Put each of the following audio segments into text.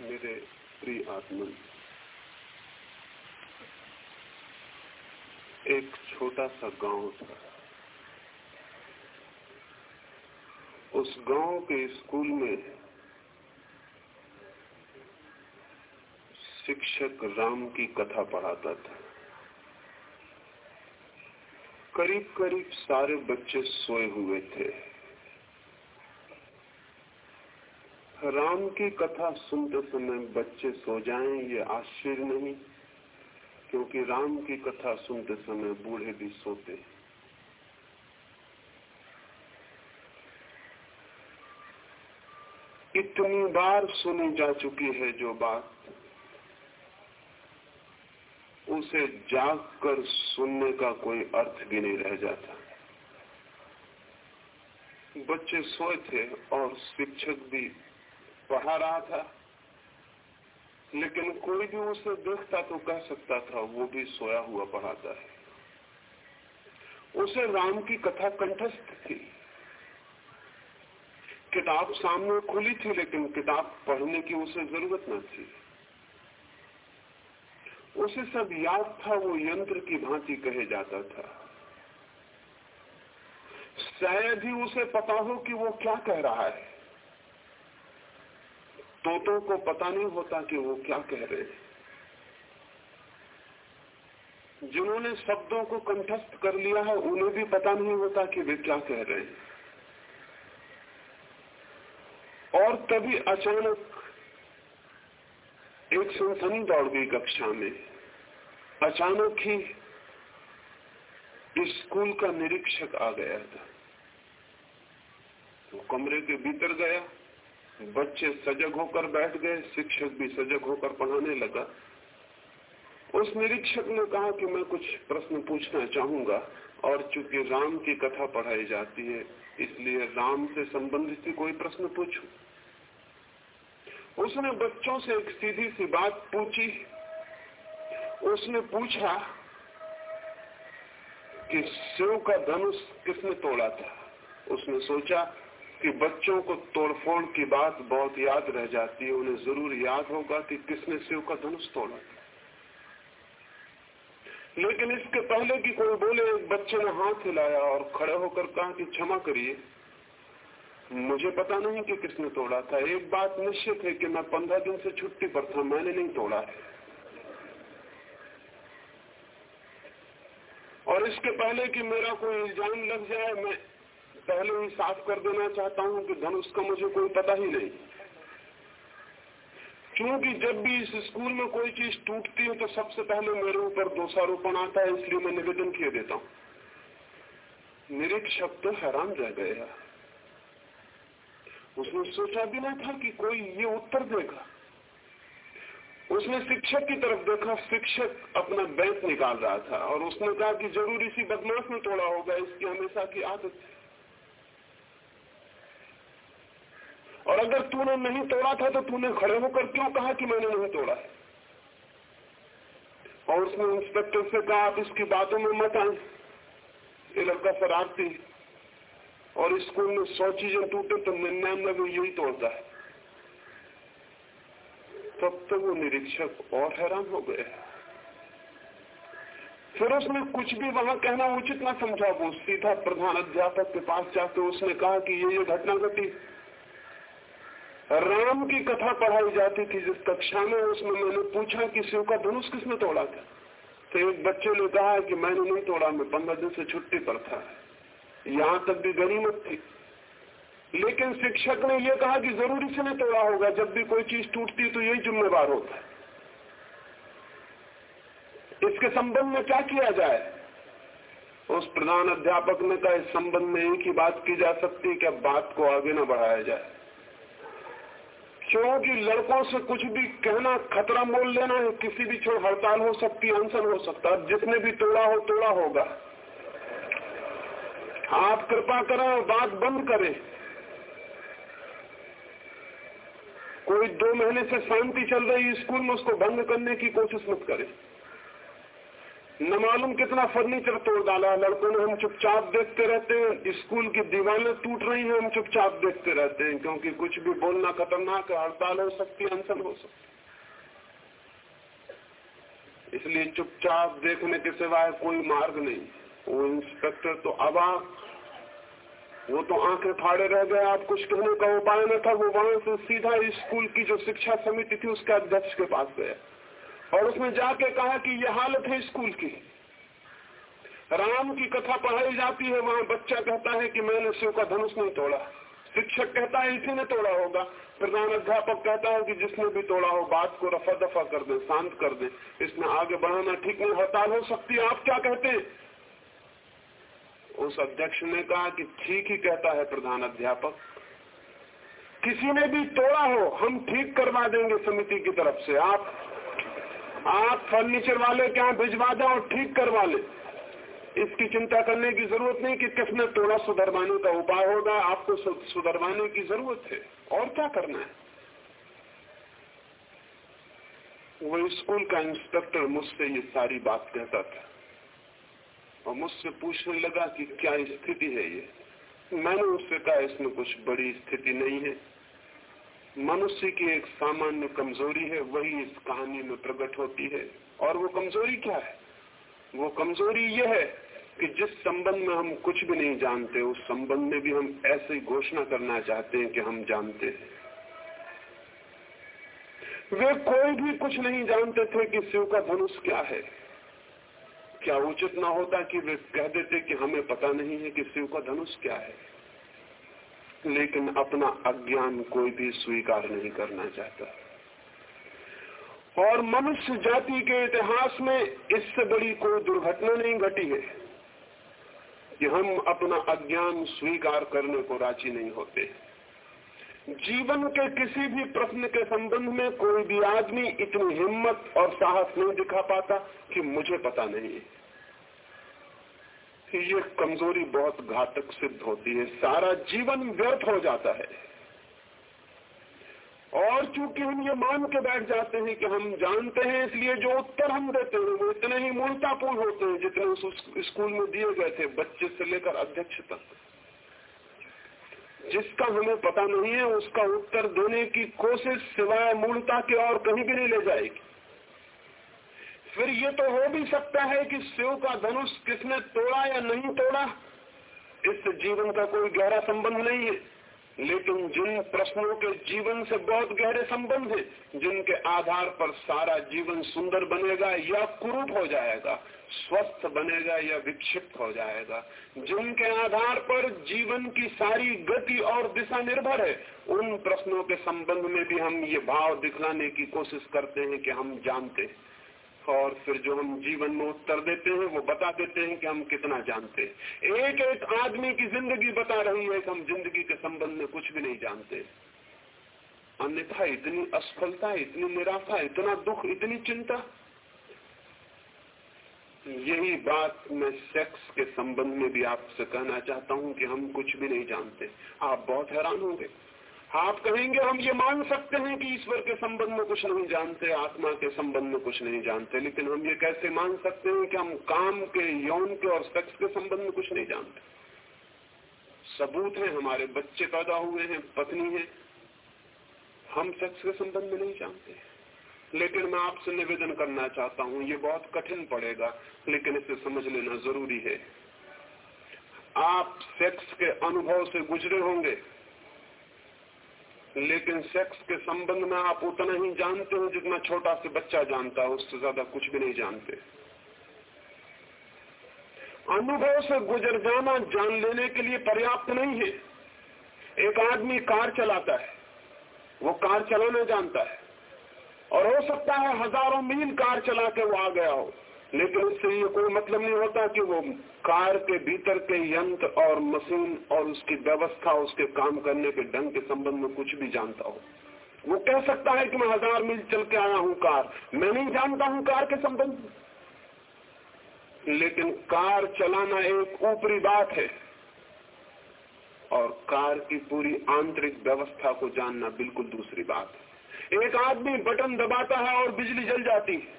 मेरे प्रिय आत्मन एक छोटा सा गाँव था। उस गाँव के स्कूल में शिक्षक राम की कथा पढ़ाता था। करीब करीब सारे बच्चे सोए हुए थे। राम की कथा सुनते समय बच्चे सो जाएँ ये आश्चर्य नहीं, क्योंकि राम की कथा सुनते समय बूढ़े भी सोते इतनी बार सुनी जा चुकी है जो बात, उसे जाग कर सुनने का कोई अर्थ भी नहीं रह जाता। बच्चे सोए थे और शिक्षक भी पढ़ा रहा था। लेकिन कोई भी उसे देखता तो कह सकता था, वो भी सोया हुआ पढ़ाता है। उसे राम की कथा कंठस्थ थी। किताब सामने खुली थी, लेकिन किताब पढ़ने की उसे ज़रूरत न थी। उसे सब याद था, वो यंत्र की भांति कहे जाता था। शायद ही उसे पता हो कि वो क्या कह रहा है। तोतों को पता नहीं होता कि वो क्या कह रहे हैं। जिन्होंने शब्दों को कंठस्थ कर लिया है, उन्हें भी पता नहीं होता कि वे क्या कह रहे हैं। और तभी अचानक एक सनसनी दौड़ गई कक्षा में। अचानक ही स्कूल का निरीक्षक आ गया था। वो कमरे के भीतर गया। बच्चे सजग होकर बैठ गए, शिक्षक भी सजग होकर पढ़ाने लगा। उस निरीक्षक ने कहा कि मैं कुछ प्रश्न पूछना चाहूँगा, और चूँकि राम की कथा पढ़ाई जाती है, इसलिए राम से संबंधित ही कोई प्रश्न पूछू। उसने बच्चों से एक सीधी सी बात पूछी। उसने पूछा कि शिव का धनुष किसने तोड़ा था? उसने सोचा कि बच्चों को तोड़फोड़ की बात बहुत याद रह जाती है, उन्हें ज़रूर याद होगा कि किसने शिव का धनुष तोड़ा था। लेकिन इसके पहले कि कोई बोले, एक बच्चे ने हाथ हिलाया और खड़े होकर कहा कि क्षमा करिए, मुझे पता नहीं कि किसने तोड़ा था। एक बात निश्चित है कि मैं पंद्रह दिन से छुट्टी पर था, मैंने नहीं तोड़ा है। और इसके पहले कि मेरा कोई इल्ज़ाम लग जाए, मैं पहले ही साफ़ कर देना चाहता हूँ कि धनुष का मुझे कोई पता ही नहीं। क्योंकि जब भी इस स्कूल में कोई चीज़ टूटती है तो सबसे पहले मेरे ऊपर दोषारोपण आता है, इसलिए मैं निवेदन किए देता हूँ। निरीक्षक तो हैरान रह गया उसने सोचा भी ना था कि कोई ये उत्तर देगा। उसने शिक्षक की तरफ़ देखा, शिक्षक अपना बैंक निकाल रहा था और उसने कहा कि ज़रूर इसी बदमाश में तोड़ा होगा, इसकी हमेशा की आदत है और अगर तूने नहीं तोड़ा था तो तूने खड़े होकर क्यों कहा कि मैंने नहीं तोड़ा? है और उसने इंस्पेक्टर से कहा, आप इसकी बातों में मत आए। ये लड़का शरारती और स्कूल में सौ चीज़ें टूटे तो निन्यानवे यही तोड़ता है। तब तो वो निरीक्षक और हैरान हो गए। फिर उसने कुछ भी वहाँ कहना उचित ना समझा। वो सीधा प्रधान अध्यापक के पास जाकर उसने कहा कि ये ये घटना घटी। राम की कथा पढ़ाई जाती थी जिस कक्षा में, उसमें मैंने पूछा कि शिव का धनुष किसने तोड़ा था? तो एक बच्चे ने कहा कि मैंने नहीं तोड़ा, मैं पंद्रह दिन से छुट्टी पर था। यहाँ तक भी गनीमत थी। लेकिन शिक्षक ने यह कहा कि ज़रूर इसने तोड़ा होगा, जब भी कोई चीज़ टूटती तो यही जिम्मेवार होता है। इसके संबंध में क्या किया जाए? उस प्रधान अध्यापक ने कहा, इस संबंध में एक ही बात की जा सकती है कि अब बात को आगे न बढ़ाया जाए। क्योंकि लड़कों से कुछ भी कहना, खतरा मोल लेना है, किसी भी छोड़ हड़ताल हो सकती अनशन हो सकता है। जिसने भी तोड़ा हो, तोड़ा होगा। आप कृपा करें और बात बंद करें। कोई दो महीने से शांति चल रही स्कूल में, उसको बंद करने की कोशिश मत करें। न मालूम कितना फर्नीचर तोड़ डाला लड़कों ने हम चुपचाप देखते रहते हैं। स्कूल की दीवारें टूट रही हैं, हम चुपचाप देखते रहते हैं, क्योंकि कुछ भी बोलना खतरनाक है, हड़ताल हो सकती है अनशन हो सकती इसलिए चुपचाप देखने के सिवाय कोई मार्ग नहीं। वो इंस्पेक्टर तो अबाक वो तो आँखें फाड़े रह गए। आप कुछ कहने का उपाय न था, वो वहाँ से सीधा स्कूल की जो शिक्षा समिति थी, उसके अध्यक्ष के पास गया। और उसने जाके कहा कि ये हालत है स्कूल की। राम की कथा पढ़ाई जाती है, वहाँ बच्चा कहता है कि मैंने शिव का धनुष नहीं तोड़ा। शिक्षक कहता है, इसी ने तोड़ा होगा। प्रधान अध्यापक कहता है कि जिसने भी तोड़ा हो, बात को रफा दफ़ा कर दे, शांत कर दे। इसमें आगे बढ़ाना ठीक नहीं, हड़ताल हो सकती आप क्या कहते हैं? उस अध्यक्ष ने कहा कि ठीक ही कहता है प्रधान अध्यापक। किसी ने भी तोड़ा हो, हम ठीक करवा देंगे समिति की तरफ़ से। आप आप फर्नीचर वाले के यहाँ भिजवा दें और ठीक करवा ले। इसकी चिंता करने की ज़रूरत नहीं कि किसने तोड़ा सुधरवाने का उपाय होगा, आपको सुधरवाने की ज़रूरत है। और क्या करना है? वो स्कूल का इंस्पेक्टर मुझसे ये सारी बात कहता था। और मुझसे पूछने लगा कि क्या स्थिति है ये? मैंने उससे कहा, इसमें कुछ बड़ी स्थिति नहीं है। मनुष्य की एक सामान्य कमज़ोरी है, वही इस कहानी में प्रकट होती है। और वो कमज़ोरी क्या है? वो कमज़ोरी यह है कि जिस संबंध में हम कुछ भी नहीं जानते, उस संबंध में भी हम ऐसे घोषणा करना चाहते हैं कि हम जानते हैं। वे कोई भी कुछ नहीं जानते थे कि शिव का धनुष क्या है। क्या उचित ना होता कि वे कह देते कि हमें पता नहीं है कि शिव का धनुष क्या है। लेकिन अपना अज्ञान कोई भी स्वीकार नहीं करना चाहता। और मनुष्य जाति के इतिहास में इससे बड़ी कोई दुर्घटना नहीं घटी है कि हम अपना अज्ञान स्वीकार करने को राज़ी नहीं होते। जीवन के किसी भी प्रश्न के संबंध में कोई भी आदमी इतनी हिम्मत और साहस नहीं दिखा पाता कि मुझे पता नहीं है। ये कमज़ोरी बहुत घातक सिद्ध होती है, सारा जीवन व्यर्थ हो जाता है। और चूँकि हम ये मान के बैठ जाते हैं कि हम जानते हैं, इसलिए जो उत्तर हम देते हैं, वो इतने ही मूलतापूर्ण होते हैं जितने उस स्कूल में दिए गए थे, बच्चे से लेकर अध्यक्ष तक। जिसका हमें पता नहीं है, उसका उत्तर देने की कोशिश सिवाय मूलता के और कहीं भी नहीं ले जाएगी। फिर ये तो हो भी सकता है कि शिव का धनुष किसने तोड़ा या नहीं तोड़ा? इससे जीवन का कोई गहरा संबंध नहीं है। लेकिन जिन प्रश्नों के जीवन से बहुत गहरे संबंध है, जिनके आधार पर सारा जीवन सुंदर बनेगा या कुरूप हो जाएगा, स्वस्थ बनेगा या विक्षिप्त हो जाएगा, जिनके आधार पर जीवन की सारी गति और दिशा निर्भर है, उन प्रश्नों के संबंध में भी हम ये भाव दिखलाने की कोशिश करते हैं कि हम जानते हैं। और फिर जो हम जीवन में उत्तर देते हैं, वो बता देते हैं कि हम कितना जानते हैं। एक एक आदमी की ज़िंदगी बता रही है कि हम ज़िंदगी के संबंध में कुछ भी नहीं जानते। अन्यथा इतनी असफलता, इतनी निराशा, इतना दुख, इतनी चिंता। यही बात मैं सेक्स के संबंध में भी आपसे कहना चाहता हूँ कि हम कुछ भी नहीं जानते। आप बहुत हैरान होंगे। आप कहेंगे, हम ये मान सकते हैं कि ईश्वर के संबंध में कुछ नहीं जानते, आत्मा के संबंध में कुछ नहीं जानते, लेकिन हम ये कैसे मान सकते हैं कि हम काम के, यौन के और सेक्स के संबंध में कुछ नहीं जानते? सबूत है, हमारे बच्चे पैदा हुए हैं, पत्नी है, हम सेक्स के संबंध में नहीं जानते लेकिन मैं आपसे निवेदन करना चाहता हूँ, ये बहुत कठिन पड़ेगा, लेकिन इसे समझ लेना ज़रूरी है। आप सेक्स के अनुभव से गुजरे होंगे लेकिन सेक्स के संबंध में आप उतना ही जानते हो जितना छोटा से बच्चा जानता है, उससे ज़्यादा कुछ भी नहीं जानते। अनुभव से गुजर जाना, जान लेने के लिए पर्याप्त नहीं है। एक आदमी कार चलाता है, वो कार चलाना जानता है। और हो सकता है हज़ारों मील कार चला के वो आ गया हो। लेकिन इससे ये कोई मतलब नहीं होता कि वो कार के भीतर के यंत्र और मशीन और उसकी व्यवस्था, उसके काम करने के ढंग के संबंध में कुछ भी जानता हो। वो कह सकता है कि मैं हज़ार मील चल के आया हूँ कार। मैं नहीं जानता हूँ कार के संबंध लेकिन कार चलाना एक ऊपरी बात है। और कार की पूरी आंतरिक व्यवस्था को जानना बिल्कुल दूसरी बात है। एक आदमी बटन दबाता है और बिजली जल जाती है।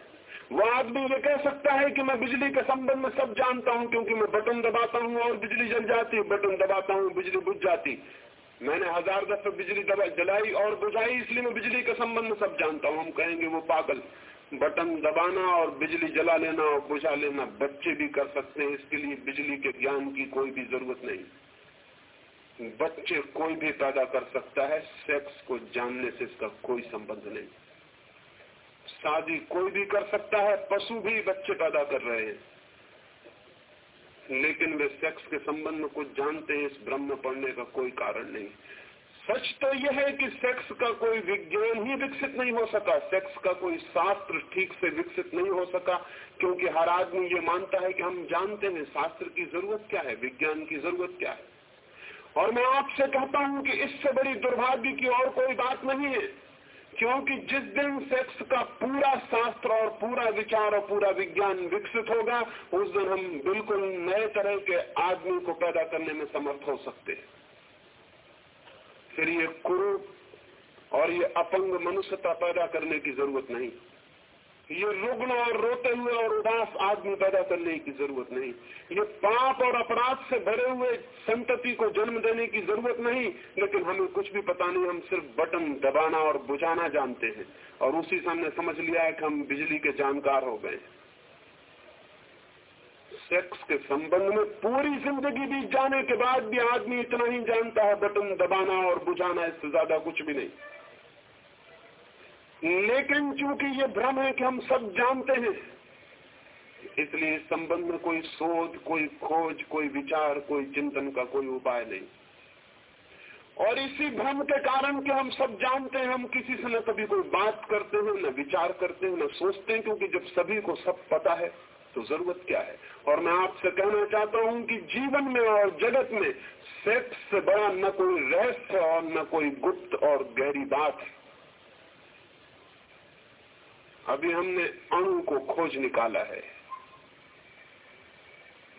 वो आदमी ये कह सकता है कि मैं बिजली के संबंध में सब जानता हूँ, क्योंकि मैं बटन दबाता हूँ और बिजली जल जाती बटन दबाता हूँ, बिजली बुझ जाती। मैंने हज़ार दफे बिजली जलाई और बुझाई, इसलिए मैं बिजली के संबंध में सब जानता हूँ। हम कहेंगे वो पागल। बटन दबाना और बिजली जला लेना और बुझा लेना, बच्चे भी कर सकते हैं। इसके लिए बिजली के ज्ञान की कोई भी ज़रूरत नहीं। बच्चे कोई भी पैदा कर सकता है, सेक्स को जानने से इसका कोई संबंध नहीं। शादी कोई भी कर सकता है, पशु भी बच्चे पैदा कर रहे हैं। लेकिन वे सेक्स के संबंध में कुछ जानते हैं, इस ब्रह्म पढ़ने का कोई कारण नहीं। सच तो यह है कि सेक्स का कोई विज्ञान ही विकसित नहीं हो सका। सेक्स का कोई शास्त्र ठीक से विकसित नहीं हो सका, क्योंकि हर आदमी ये मानता है कि हम जानते हैं शास्त्र की ज़रूरत क्या है, विज्ञान की ज़रूरत क्या है। और मैं आपसे कहता हूँ कि इससे बड़ी दुर्भाग्य की और कोई बात नहीं है। क्योंकि जिस दिन सेक्स का पूरा शास्त्र और पूरा विचार और पूरा विज्ञान विकसित होगा, उस दिन हम बिल्कुल नए तरह के आदमी को पैदा करने में समर्थ हो सकते हैं। फिर ये कुरु और ये अपंग मनुष्यता पैदा करने की ज़रूरत नहीं। ये रुग्ण और रोते हुए और उदास आदमी पैदा करने की ज़रूरत नहीं। ये पाप और अपराध से भरे हुए संतति को जन्म देने की ज़रूरत नहीं, लेकिन हमें कुछ भी पता नहीं, हम सिर्फ़ बटन दबाना और बुझाना जानते हैं। और उसी से हमने समझ लिया है कि हम बिजली के जानकार हो गए। सेक्स के संबंध में पूरी ज़िंदगी बीत जाने के बाद भी आदमी इतना ही जानता है, बटन दबाना और बुझाना इससे ज़्यादा कुछ भी नहीं। लेकिन चूँकि ये भ्रम है कि हम सब जानते हैं, इसलिए इस संबंध में कोई शोध, कोई खोज, कोई विचार, कोई चिंतन का कोई उपाय नहीं। और इसी भ्रम के कारण कि हम सब जानते हैं, हम किसी से न कभी कोई बात करते हैं, न विचार करते हैं, न सोचते हैं, क्योंकि जब सभी को सब पता है तो ज़रूरत क्या है? और मैं आपसे कहना चाहता हूँ कि जीवन में और जगत में सेक्स से बड़ा न कोई रहस्य और न कोई गुप्त और गहरी बात है। अभी हमने अणु को खोज निकाला है।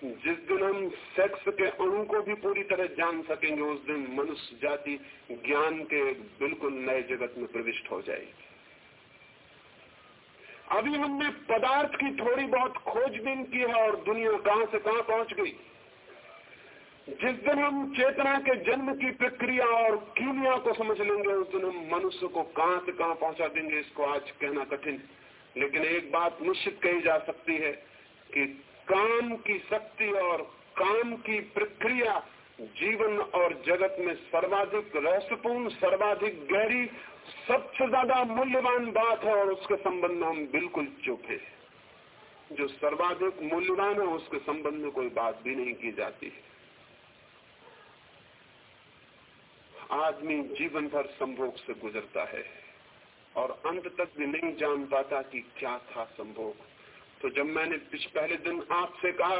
जिस दिन हम सेक्स के अणु को भी पूरी तरह जान सकेंगे, उस दिन मनुष्य जाति ज्ञान के बिल्कुल नए जगत में प्रविष्ट हो जाएगी। अभी हमने पदार्थ की थोड़ी बहुत खोजबीन की है और दुनिया कहाँ से कहाँ पहुँच गई? जिस दिन हम चेतना के जन्म की प्रक्रिया और कीमिया को समझ लेंगे, उस दिन हम मनुष्य को कहाँ से कहाँ पहुँचा देंगे, इसको आज कहना कठिन। लेकिन एक बात निश्चित कही जा सकती है कि काम की शक्ति और काम की प्रक्रिया जीवन और जगत में सर्वाधिक रहस्यपूर्ण, सर्वाधिक गहरी, सबसे ज़्यादा मूल्यवान बात है और उसके संबंध में हम बिल्कुल चुप है। जो सर्वाधिक मूल्यवान है, उसके संबंध में कोई बात भी नहीं की जाती आदमी जीवन भर संभोग से गुजरता है और अंत तक भी नहीं जान पाता कि क्या था संभोग। तो जब मैंने पहले दिन आपसे कहा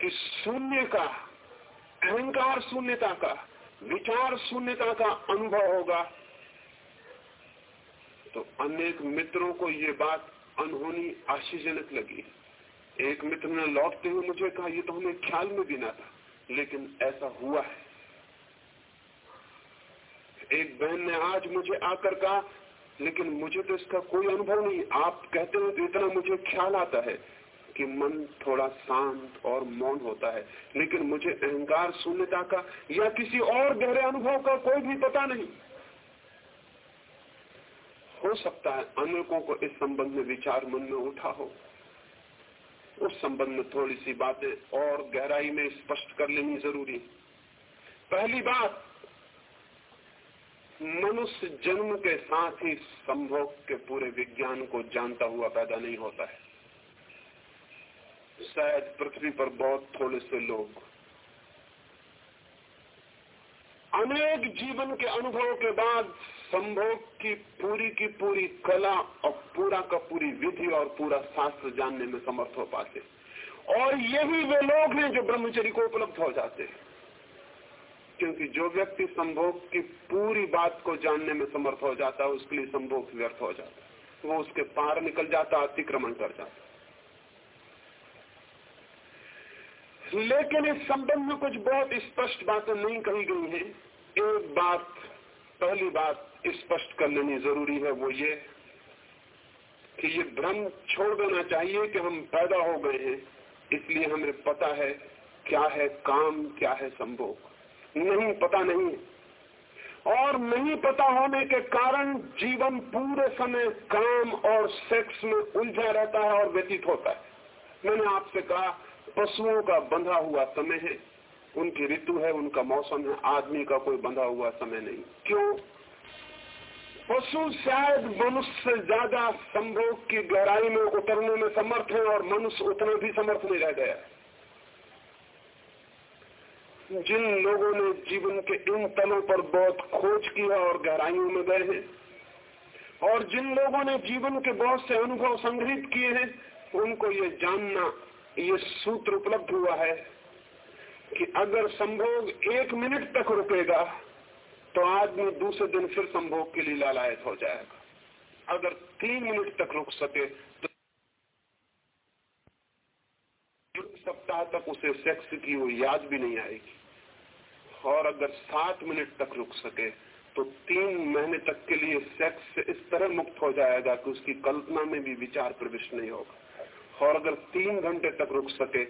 कि शून्य का, अहंकार शून्यता का, विचार शून्यता का अनुभव होगा तो अनेक मित्रों को ये बात अनहोनी आश्चर्यजनक लगी। एक मित्र ने लौटते हुए मुझे कहा, ये तो हमें ख्याल में भी ना था, लेकिन ऐसा हुआ है। एक बहन ने आज मुझे आकर कहा, लेकिन मुझे तो इसका कोई अनुभव नहीं। आप कहते हो तो इतना मुझे ख्याल आता है कि मन थोड़ा शांत और मौन होता है। लेकिन मुझे अहंकार, शून्यता का या किसी और गहरे अनुभव का कोई भी पता नहीं। हो सकता है अनेकों को इस संबंध में विचार मन में उठा हो। उस संबंध में थोड़ी सी बातें और गहराई में स्पष्ट कर लेनी ज़रूरी पहली बात मनुष्य जन्म के साथ ही संभोग के पूरे विज्ञान को जानता हुआ पैदा नहीं होता है। शायद पृथ्वी पर बहुत थोड़े से लोग अनेक जीवन के अनुभव के बाद संभोग की पूरी की पूरी कला और पूरा का पूरी विधि और पूरा शास्त्र जानने में समर्थ हो पाते। और यही वे लोग हैं जो ब्रह्मचरी को उपलब्ध हो जाते हैं। क्योंकि जो व्यक्ति संभोग की पूरी बात को जानने में समर्थ हो जाता है, उसके लिए संभोग व्यर्थ हो जाता है। वो उसके पार निकल जाता, अतिक्रमण कर जाता लेकिन इस संबंध में कुछ बहुत स्पष्ट बातें नहीं कही गई हैं। एक बात, पहली बात स्पष्ट कर लेनी ज़रूरी है वो ये कि ये भ्रम छोड़ देना चाहिए कि हम पैदा हो गए हैं। इसलिए हमें पता है क्या है काम, क्या है संभोग। नहीं, पता नहीं। और नहीं पता होने के कारण जीवन पूरे समय काम और सेक्स में उलझा रहता है और व्यतीत होता है। मैंने आपसे कहा, पशुओं का बंधा हुआ समय है, उनकी ऋतु है, उनका मौसम है, आदमी का कोई बंधा हुआ समय नहीं। क्यों? पशु शायद मनुष्य से ज़्यादा संभोग की गहराई में उतरने में समर्थ है और मनुष्य उतना भी समर्थ नहीं रह गया। जिन लोगों ने जीवन के इन तलों पर बहुत खोज की है और गहराइयों में गए हैं, और जिन लोगों ने जीवन के बहुत से अनुभव संग्रहित किए हैं, उनको ये जानना, ये सूत्र उपलब्ध हुआ है कि अगर संभोग एक मिनट तक रुकेगा तो आदमी दूसरे दिन फिर संभोग के लिए लालायत हो जाएगा। अगर तीन मिनट तक रुक सके तो सप्ताह तक उसे सेक्स की वो याद भी नहीं आएगी। और अगर सात मिनट तक रुक सके तो तीन महीने तक के लिए सेक्स से इस तरह मुक्त हो जाएगा कि उसकी कल्पना में भी विचार प्रविष्ट नहीं होगा। और अगर तीन घंटे तक रुक सके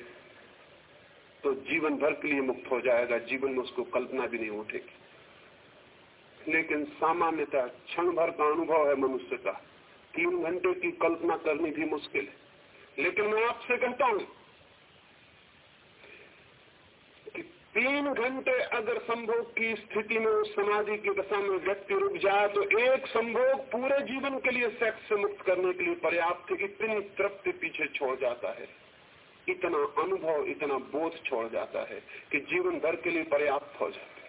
तो जीवन भर के लिए मुक्त हो जाएगा, जीवन में उसको कल्पना भी नहीं उठेगी। लेकिन सामान्यतः क्षण भर का अनुभव है मनुष्य का, तीन घंटे की कल्पना करनी भी मुश्किल है। लेकिन मैं आपसे कहता हूँ कि तीन घंटे अगर संभोग की स्थिति में उस समाधि की दशा में व्यक्ति रुक जाए तो एक संभोग पूरे जीवन के लिए सेक्स से मुक्त करने के लिए पर्याप्त इतनी तृप्ति पीछे छोड़ जाता है। इतना अनुभव, इतना बोध छोड़ जाता है कि जीवन भर के लिए पर्याप्त हो जाता है।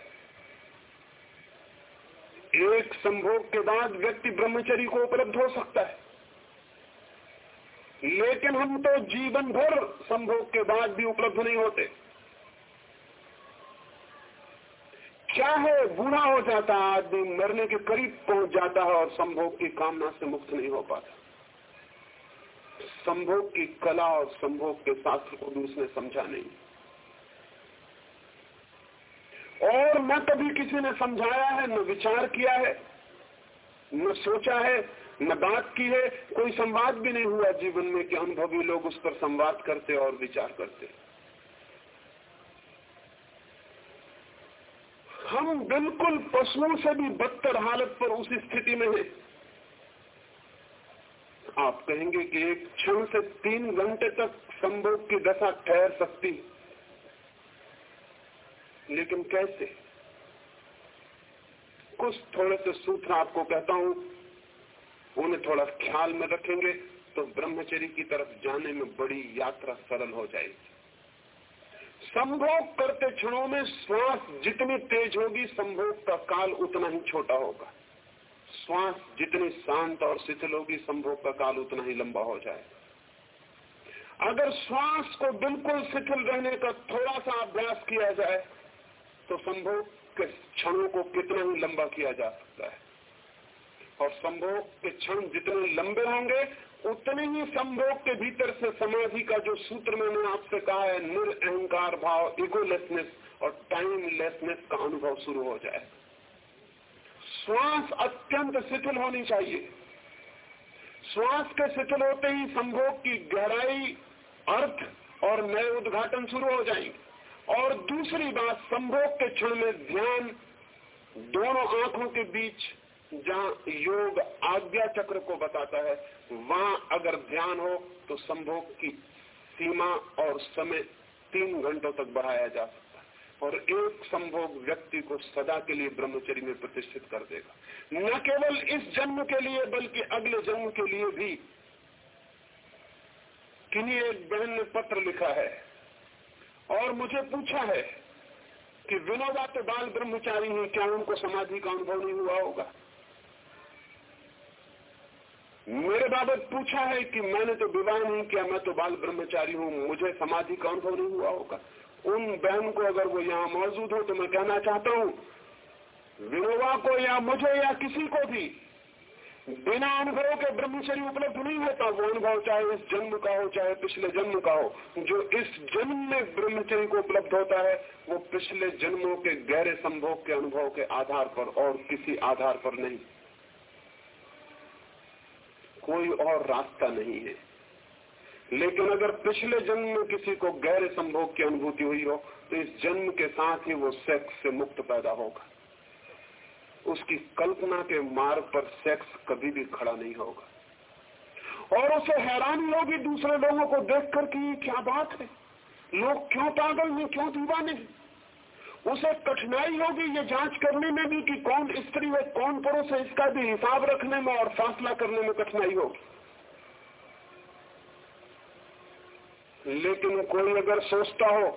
एक संभोग के बाद व्यक्ति ब्रह्मचरी को उपलब्ध हो सकता है। लेकिन हम तो जीवन भर संभोग के बाद भी उपलब्ध नहीं होते। क्या है बूढ़ा हो जाता है आदमी मरने के करीब पहुँच जाता है और संभोग की कामना से मुक्त नहीं हो पाता। संभोग की कला और संभोग के शास्त्र को भी उसने समझा नहीं। और न कभी किसी ने समझाया है, न विचार किया है, न सोचा है, न बात की है। कोई संवाद भी नहीं हुआ जीवन में कि अनुभवी लोग उस पर संवाद करते और विचार करते। हम बिल्कुल पशुओं से भी बदतर हालत पर उस स्थिति में हैं। आप कहेंगे कि एक क्षण से तीन घंटे तक संभोग की दशा ठहर सकती। लेकिन कैसे? कुछ थोड़े से सूत्र आपको कहता हूँ, उन्हें थोड़ा ख्याल में रखेंगे तो ब्रह्मचरी की तरफ़ जाने में बड़ी यात्रा सरल हो जाएगी। संभोग करते क्षणों में श्वास जितनी तेज होगी, संभोग का काल उतना ही छोटा होगा। श्वास जितनी शांत और शिथिल होगी, संभोग का काल उतना ही लंबा हो जाए अगर श्वास को बिल्कुल शिथिल रहने का थोड़ा सा अभ्यास किया जाए तो संभोग के क्षणों को कितना ही लंबा किया जा सकता है। और संभोग के क्षण जितने लंबे होंगे उतने ही संभोग के भीतर से समाधि का जो सूत्र मैंने आपसे कहा है निरअहकार भाव इगोलेसनेस और टाइमलेसनेस का अनुभव शुरू हो जाए। श्वास अत्यंत शिथिल होनी चाहिए। श्वास के शिथिल होते ही संभोग की गहराई, अर्थ और नए उद्घाटन शुरू हो जाएँगे। और दूसरी बात, संभोग के क्षण में ध्यान दोनों आँखों के बीच जहाँ योग आज्ञा चक्र को बताता है, वहाँ अगर ध्यान हो तो संभोग की सीमा और समय तीन घंटों तक बढ़ाया जा सकता है। और एक संभोग व्यक्ति को सदा के लिए ब्रह्मचर्य में प्रतिष्ठित कर देगा। न केवल इस जन्म के लिए, बल्कि अगले जन्म के लिए भी। किन्हीं एक बहन ने पत्र लिखा है, और मुझे पूछा है कि विनोदा तो बाल ब्रह्मचारी हैं, क्या उनको समाधि का अनुभव नहीं हुआ होगा? मेरे बाबत पूछा है कि मैंने तो विवाह नहीं किया, मैं तो बाल ब्रह्मचारी हूँ, मुझे समाधि का अनुभव नहीं हुआ होगा? उन बहन को अगर वो यहाँ मौजूद हो तो मैं कहना चाहता हूँ विनोवा को या मुझे या किसी को भी बिना अनुभव के ब्रह्मचर्य उपलब्ध नहीं होता। वो अनुभव चाहे इस जन्म का हो, चाहे पिछले जन्म का हो, जो इस जन्म में ब्रह्मचर्य को उपलब्ध होता है, वो पिछले जन्मों के गहरे संभोग के अनुभव के आधार पर और किसी आधार पर नहीं। कोई और रास्ता नहीं है। लेकिन अगर पिछले जन्म में किसी को गैर संभोग की अनुभूति हुई हो तो इस जन्म के साथ ही वो सेक्स से मुक्त पैदा होगा। उसकी कल्पना के मार्ग पर सेक्स कभी भी खड़ा नहीं होगा। और उसे हैरानी होगी दूसरे लोगों को देखकर कि क्या बात है? लोग क्यों पागल हैं? क्यों दीवाने हैं? उसे कठिनाई होगी ये जाँच करने में भी कि कौन स्त्री है कौन पुरुष है, इसका भी हिसाब रखने में और फासला करने में कठिनाई होगी। लेकिन कोई अगर सोचता हो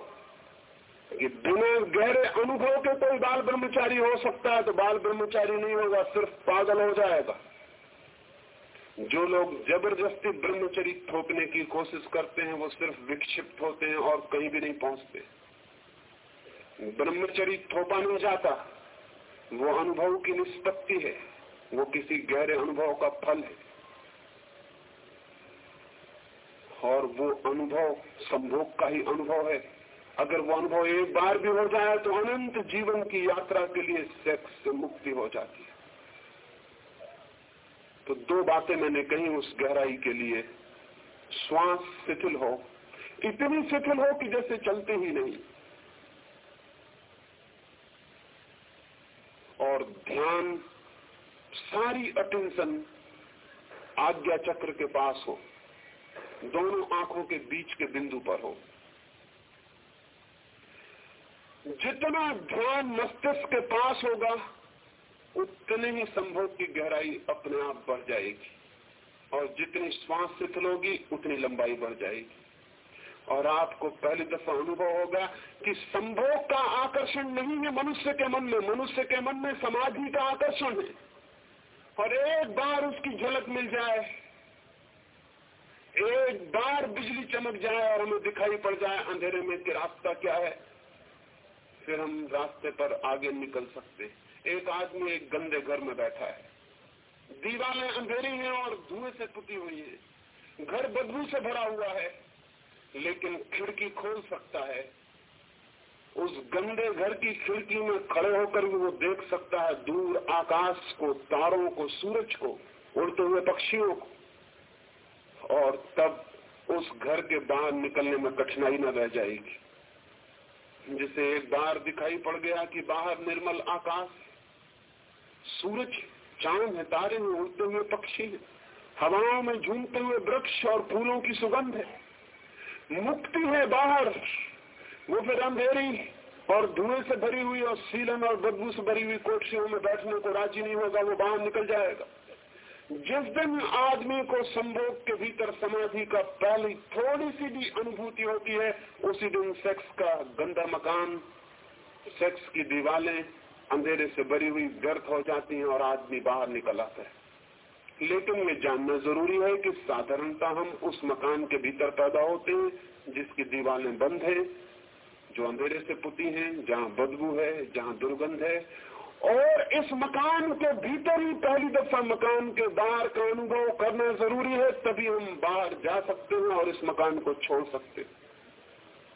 कि बिना गहरे अनुभव के कोई बाल ब्रह्मचारी हो सकता है तो बाल ब्रह्मचारी नहीं होगा, सिर्फ़ पागल हो जाएगा। जो लोग ज़बरदस्ती ब्रह्मचरी थोपने की कोशिश करते हैं, वो सिर्फ़ विक्षिप्त होते हैं और कहीं भी नहीं पहुँचते। ब्रह्मचरी थोपा नहीं जाता। वो अनुभव की निष्पत्ति है। वो किसी गहरे अनुभव का फल है। और वो अनुभव संभोग का ही अनुभव है। अगर वो अनुभव एक बार भी हो जाए तो अनंत जीवन की यात्रा के लिए सेक्स से मुक्ति हो जाती है। तो दो बातें मैंने कही उस गहराई के लिए। श्वास शिथिल हो। इतनी शिथिल हो कि जैसे चलते ही नहीं और ध्यान, सारी अटेंशन आज्ञा चक्र के पास हो। दोनों आँखों के बीच के बिंदु पर हो। जितना ध्यान मस्तिष्क के पास होगा, उतने ही संभोग की गहराई अपने आप बढ़ जाएगी। और जितनी श्वास शिथिल होगी उतनी लंबाई बढ़ जाएगी। और आपको पहली दफ़ा अनुभव होगा कि संभोग का आकर्षण नहीं है मनुष्य के मन में, मनुष्य के मन में समाधि का आकर्षण है। और एक बार उसकी झलक मिल जाए, एक बार बिजली चमक जाए और हमें दिखाई पड़ जाए अंधेरे में कि रास्ता क्या है, फिर हम रास्ते पर आगे निकल सकते एक आदमी एक गंदे घर में बैठा है। दीवारें अंधेरी हैं और धुएँ से पुती हुई है। घर बदबू से भरा हुआ है। लेकिन खिड़की खोल सकता है। उस गंदे घर की खिड़की में खड़े होकर भी वो देख सकता है दूर आकाश को, तारों को, सूरज को, उड़ते हुए पक्षियों को। और तब उस घर के बाहर निकलने में कठिनाई न रह जाएगी। जिसे एक बार दिखाई पड़ गया कि बाहर निर्मल आकाश सूरज, चाँद है, तारे में उड़ते हुए पक्षी हवाओं में झूमते हुए वृक्ष और फूलों की सुगंध है। मुक्ति है बाहर। वो फिर अंधेरी और धुएँ से भरी हुई और सीलन और बदबू से भरी हुई कोठियों में बैठने को राज़ी नहीं होगा, वो बाहर निकल जाएगा। जिस दिन आदमी को संभोग के भीतर समाधि का पहली थोड़ी सी भी अनुभूति होती है, उसी दिन सेक्स का गंदा मकान सेक्स की दीवारें अंधेरे से भरी हुई व्यर्थ हो जाती हैं और आदमी बाहर निकल आता है। लेकिन ये जानना ज़रूरी है कि साधारणता हम उस मकान के भीतर पैदा होते हैं, जिसकी दीवारें बंद है, जो अंधेरे से पुती हैं, जहाँ बदबू है, जहाँ दुर्गंध है। और इस मकान के भीतर ही पहली दफ़ा मकान के बाहर का अनुभव करना ज़रूरी है, तभी हम बाहर जा सकते हैं और इस मकान को छोड़ सकते हैं।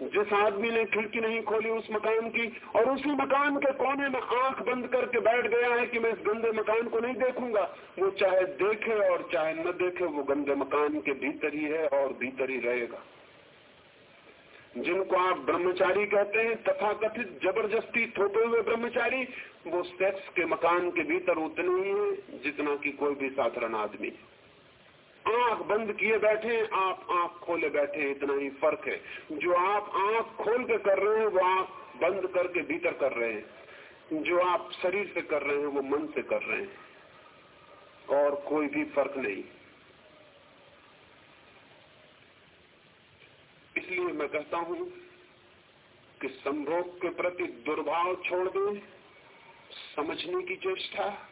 जिस आदमी ने खिड़की नहीं खोली उस मकान की, और उसी मकान के कोने में आँख बंद करके बैठ गया है कि मैं इस गंदे मकान को नहीं देखूँगा। वो चाहे देखे और चाहे न देखे, वो गंदे मकान के भीतर ही है और भीतर ही रहेगा। जिनको आप ब्रह्मचारी कहते हैं तथा कथित ज़बरदस्ती थोपे हुए ब्रह्मचारी, वो सेक्स के मकान के भीतर उतने ही है, जितना की कोई भी साधारण आदमी आँख बंद किए बैठे, आप आँख खोले बैठे इतना ही फ़र्क है। जो आप आँख खोल के कर रहे हैं, वो आँख बंद करके भीतर कर रहे हैं। जो आप शरीर से कर रहे हैं, वो मन से कर रहे हैं। और कोई भी फ़र्क नहीं। इसलिए मैं कहता हूँ कि संभोग के प्रति दुर्भाव छोड़ दें, समझने की चेष्टा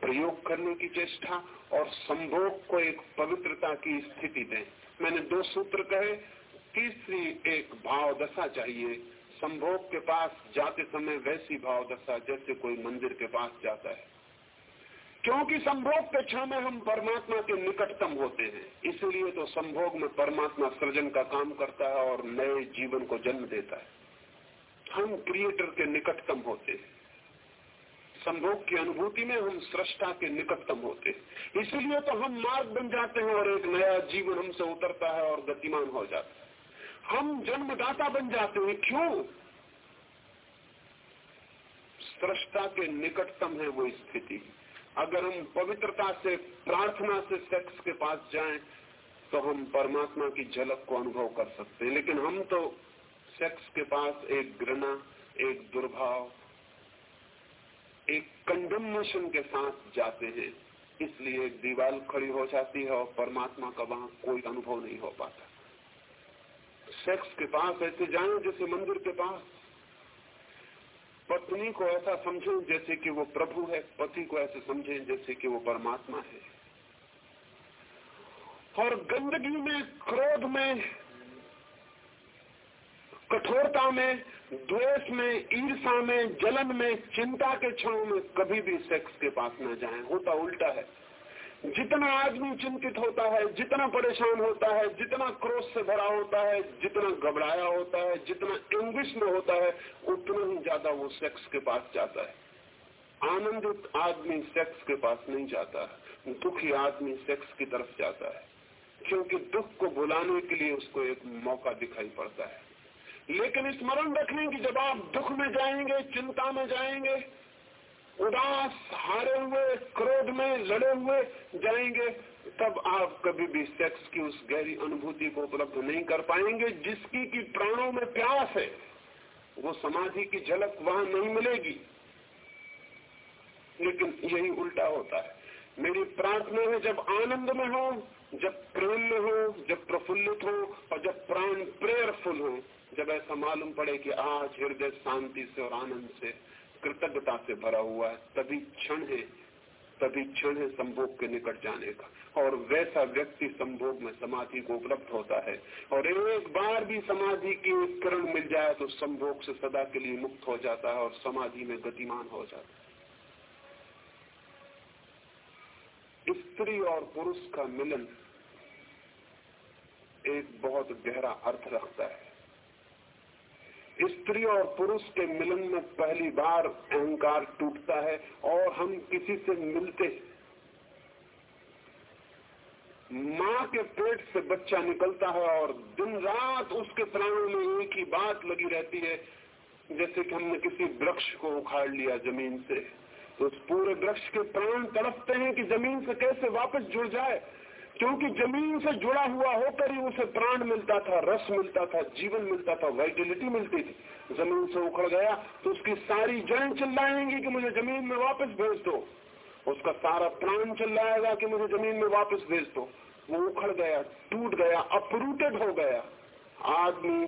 प्रयोग करने की चेष्टा और संभोग को एक पवित्रता की स्थिति दें। मैंने दो सूत्र कहे, तीसरी एक भाव दशा चाहिए। संभोग के पास जाते समय वैसी भाव दशा जैसे कोई मंदिर के पास जाता है। क्योंकि संभोग के क्षण में हम परमात्मा के निकटतम होते हैं, इसलिए तो संभोग में परमात्मा सृजन का काम करता है और नए जीवन को जन्म देता है। हम क्रिएटर के निकटतम होते हैं। संभोग की अनुभूति में हम सृष्टा के निकटतम होते। इसलिए तो हम मार्ग बन जाते हैं और एक नया जीवन हमसे उतरता है और गतिमान हो जाता है। हम जन्मदाता बन जाते हैं। क्यों? सृष्टा के निकटतम है वो स्थिति। अगर हम पवित्रता से, प्रार्थना से सेक्स के पास जाएँ तो हम परमात्मा की झलक को अनुभव कर सकते हैं। लेकिन हम तो सेक्स के पास एक घृणा, एक दुर्भाव एक कंडमनेशन के साथ जाते हैं। इसलिए एक दीवार खड़ी हो जाती है और परमात्मा का वहाँ कोई अनुभव नहीं हो पाता। सेक्स के पास ऐसे जाए जैसे मंदिर के पास। पत्नी को ऐसा समझें जैसे कि वो प्रभु है। पति को ऐसे समझें जैसे कि वो परमात्मा है। और गंदगी में, क्रोध में कठोरता में, द्वेष में ईर्षा में, जलन में, चिंता के क्षणों में कभी भी सेक्स के पास न जाएँ। होता उल्टा है। जितना आदमी चिंतित होता है, जितना परेशान होता है, जितना क्रोध से भरा होता है, जितना घबराया होता है, जितना इंग्लिश में होता है, उतना ही ज़्यादा वो सेक्स के पास जाता है। आनंदित आदमी सेक्स के पास नहीं जाता है। दुखी आदमी सेक्स की तरफ़ जाता है। क्योंकि दुख को बुलाने के लिए उसको एक मौका दिखाई पड़ता है। लेकिन स्मरण रखें कि जब आप दुख में जाएँगे, चिंता में जाएँगे, उदास, हारे हुए, क्रोध में लड़े हुए जाएँगे, तब आप कभी भी सेक्स की उस गहरी अनुभूति को उपलब्ध नहीं कर पाएँगे। जिसकी की प्राणों में प्यास है, वो समाधि की झलक वहाँ नहीं मिलेगी। लेकिन यही उल्टा होता है। मेरी प्रार्थना है, जब आनंद में हो जब प्रेम में हो, जब प्रफुल्लित हो, और जब प्राण प्रेयरफुल हो, जब ऐसा मालूम पड़े कि आज हृदय शांति से और आनंद से, कृतज्ञता से भरा हुआ है, तभी क्षण है, तभी क्षण है संभोग के निकट जाने का। और वैसा व्यक्ति संभोग में समाधि को उपलब्ध होता है। और एक बार भी समाधि की किरण मिल जाए तो संभोग से सदा के लिए मुक्त हो जाता है और समाधि में गतिमान हो जाता है। स्त्री और पुरुष का मिलन एक बहुत गहरा अर्थ रखता है। स्त्री और पुरुष के मिलन में पहली बार अहंकार टूटता है और हम किसी से मिलते माँ के पेट से बच्चा निकलता है और दिन रात उसके प्राणों में एक ही बात लगी रहती है, जैसे कि हमने किसी वृक्ष को उखाड़ लिया ज़मीन से। तो उस पूरे वृक्ष के प्राण तड़पते हैं कि ज़मीन से कैसे वापस जुड़ जाए। क्योंकि ज़मीन से जुड़ा हुआ होकर ही उसे प्राण मिलता था, रस मिलता था, जीवन मिलता था वाइटिलिटी मिलती थी। ज़मीन से उखड़ गया तो उसकी सारी जड़ें चिल्लाएँगी कि मुझे ज़मीन में वापस भेज दो। उसका सारा प्राण चिल्लाएगा कि मुझे ज़मीन में वापस भेज दो। वो उखड़ गया, टूट गया अपरूटेड हो गया। आदमी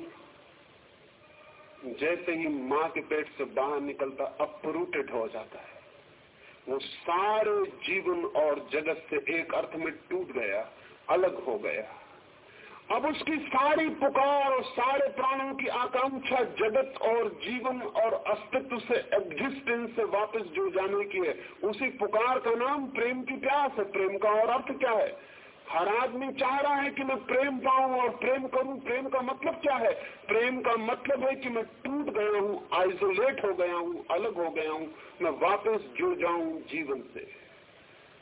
जैसे ही माँ के पेट से बाहर निकलता अपरूटेड हो जाता है। वो सारे जीवन और जगत से एक अर्थ में टूट गया, अलग हो गया। अब उसकी सारी पुकार और सारे प्राणों की आकांक्षा जगत और जीवन और अस्तित्व से एग्जिस्टेंस से वापस जुड़ जाने की है, उसी पुकार का नाम प्रेम की प्यास है। प्रेम का और अर्थ क्या है? हर आदमी चाह रहा है कि मैं प्रेम पाऊँ और प्रेम करूँ। प्रेम का मतलब क्या है? प्रेम का मतलब है कि मैं टूट गया हूँ, आइसोलेट हो गया हूँ, अलग हो गया हूँ। मैं वापस जुड़ जाऊँ जीवन से।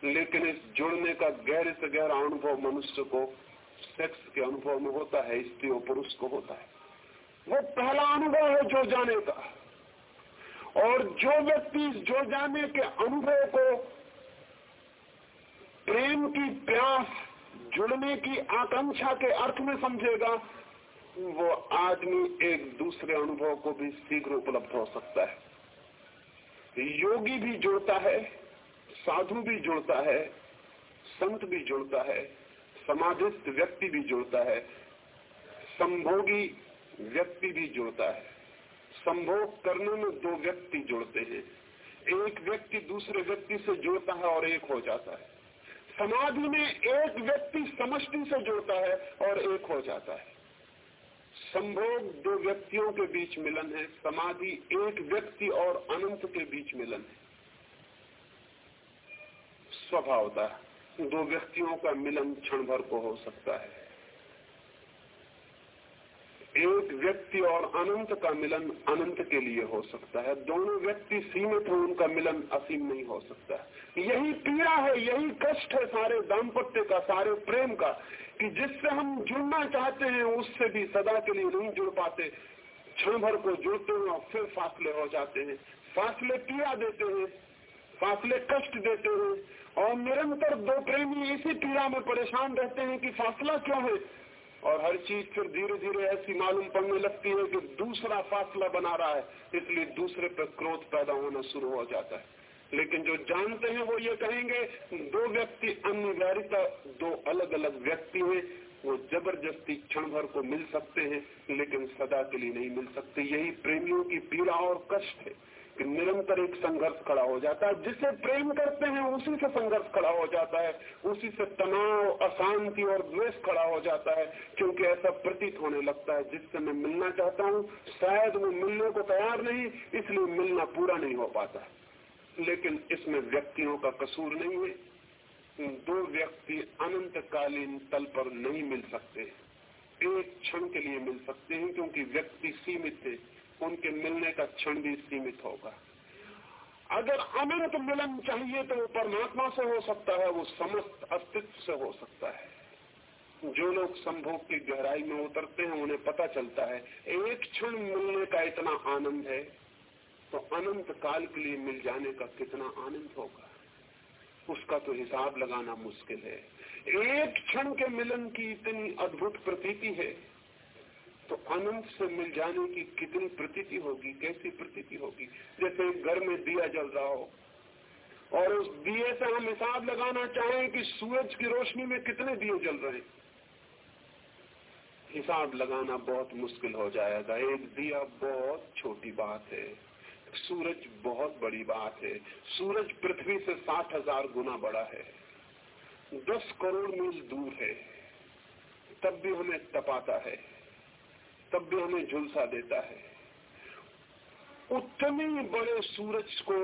लेकिन इस जुड़ने का गहरे से गहरा अनुभव मनुष्य को सेक्स के अनुभव में होता है, स्त्री और पुरुष को होता है। वो पहला अनुभव है जुड़ जाने का। और जो व्यक्ति जुड़ जाने के अनुभव को प्रेम की प्यास जुड़ने की आकांक्षा के अर्थ में समझेगा, वो आदमी एक दूसरे अनुभव को भी शीघ्र उपलब्ध हो सकता है। योगी भी जुड़ता है, साधु भी जुड़ता है, संत भी जुड़ता है, समाधिस्थ व्यक्ति भी जुड़ता है, संभोगी व्यक्ति भी जुड़ता है। संभोग करने में दो व्यक्ति जुड़ते हैं। एक व्यक्ति दूसरे व्यक्ति से जुड़ता है और एक हो जाता है। समाधि में एक व्यक्ति समष्टि से जुड़ता है और एक हो जाता है। संभोग दो व्यक्तियों के बीच मिलन है, समाधि एक व्यक्ति और अनंत के बीच मिलन है। स्वभावता दो व्यक्तियों का मिलन क्षण भर को हो सकता है। एक व्यक्ति और अनंत का मिलन अनंत के लिए हो सकता है। दोनों व्यक्ति सीमित हो, उनका मिलन असीम नहीं हो सकता यही पीड़ा है, यही कष्ट है सारे दाम्पत्य का, सारे प्रेम का, कि जिससे हम जुड़ना चाहते हैं, उससे भी सदा के लिए नहीं जुड़ पाते। क्षण भर को जुड़ते हैं और फिर फासले हो जाते हैं। फासले पीड़ा देते हैं, फासले कष्ट देते हैं, और निरंतर दो प्रेमी इसी पीड़ा में परेशान रहते हैं कि फासला क्यों है? और हर चीज़ फिर धीरे धीरे ऐसी मालूम पड़ने लगती है कि दूसरा फासला बना रहा है, इसलिए दूसरे पर क्रोध पैदा होना शुरू हो जाता है। लेकिन जो जानते हैं वो ये कहेंगे, दो व्यक्ति अनिवार्यता, दो अलग अलग व्यक्ति हैं, वो ज़बरदस्ती क्षण भर को मिल सकते हैं, लेकिन सदा के लिए नहीं मिल सकते। यही प्रेमियों की पीड़ा और कष्ट है। कि निरंतर एक संघर्ष खड़ा हो जाता है। जिसे प्रेम करते हैं, उसी से संघर्ष खड़ा हो जाता है। उसी से तनाव, अशांति और द्वेष खड़ा हो जाता है, क्योंकि ऐसा प्रतीत होने लगता है, जिससे मैं मिलना चाहता हूँ। शायद वो मिलने को तैयार नहीं, इसलिए मिलना पूरा नहीं हो पाता। लेकिन इसमें व्यक्तियों का कसूर नहीं है। दो व्यक्ति अनंतकालीन तल पर नहीं मिल सकते। एक क्षण के लिए मिल सकते हैं, क्योंकि व्यक्ति सीमित है। उनके मिलने का क्षण भी सीमित होगा। अगर अनंत मिलन चाहिए तो वो परमात्मा से हो सकता है, वो समस्त अस्तित्व से हो सकता है। जो लोग संभोग की गहराई में उतरते हैं, उन्हें पता चलता है, एक क्षण मिलने का इतना आनंद है तो अनंत काल के लिए मिल जाने का कितना आनंद होगा? उसका तो हिसाब लगाना मुश्किल है। एक क्षण के मिलन की इतनी अद्भुत प्रतीति है तो अनंत से मिल जाने की कितनी प्रतीति होगी, कैसी प्रतीति होगी? जैसे घर में दिया जल रहा हो। और उस दिए से हम हिसाब लगाना चाहें कि सूरज की रोशनी में कितने दिए जल रहे। हैं हिसाब लगाना बहुत मुश्किल हो जाएगा। एक दिया बहुत छोटी बात है। सूरज बहुत बड़ी बात है। सूरज पृथ्वी से साठ हज़ार गुना बड़ा है। दस करोड़ मील दूर है। तब भी हमें तपाता है। तब भी हमें झुलसा देता है। उतने बड़े सूरज को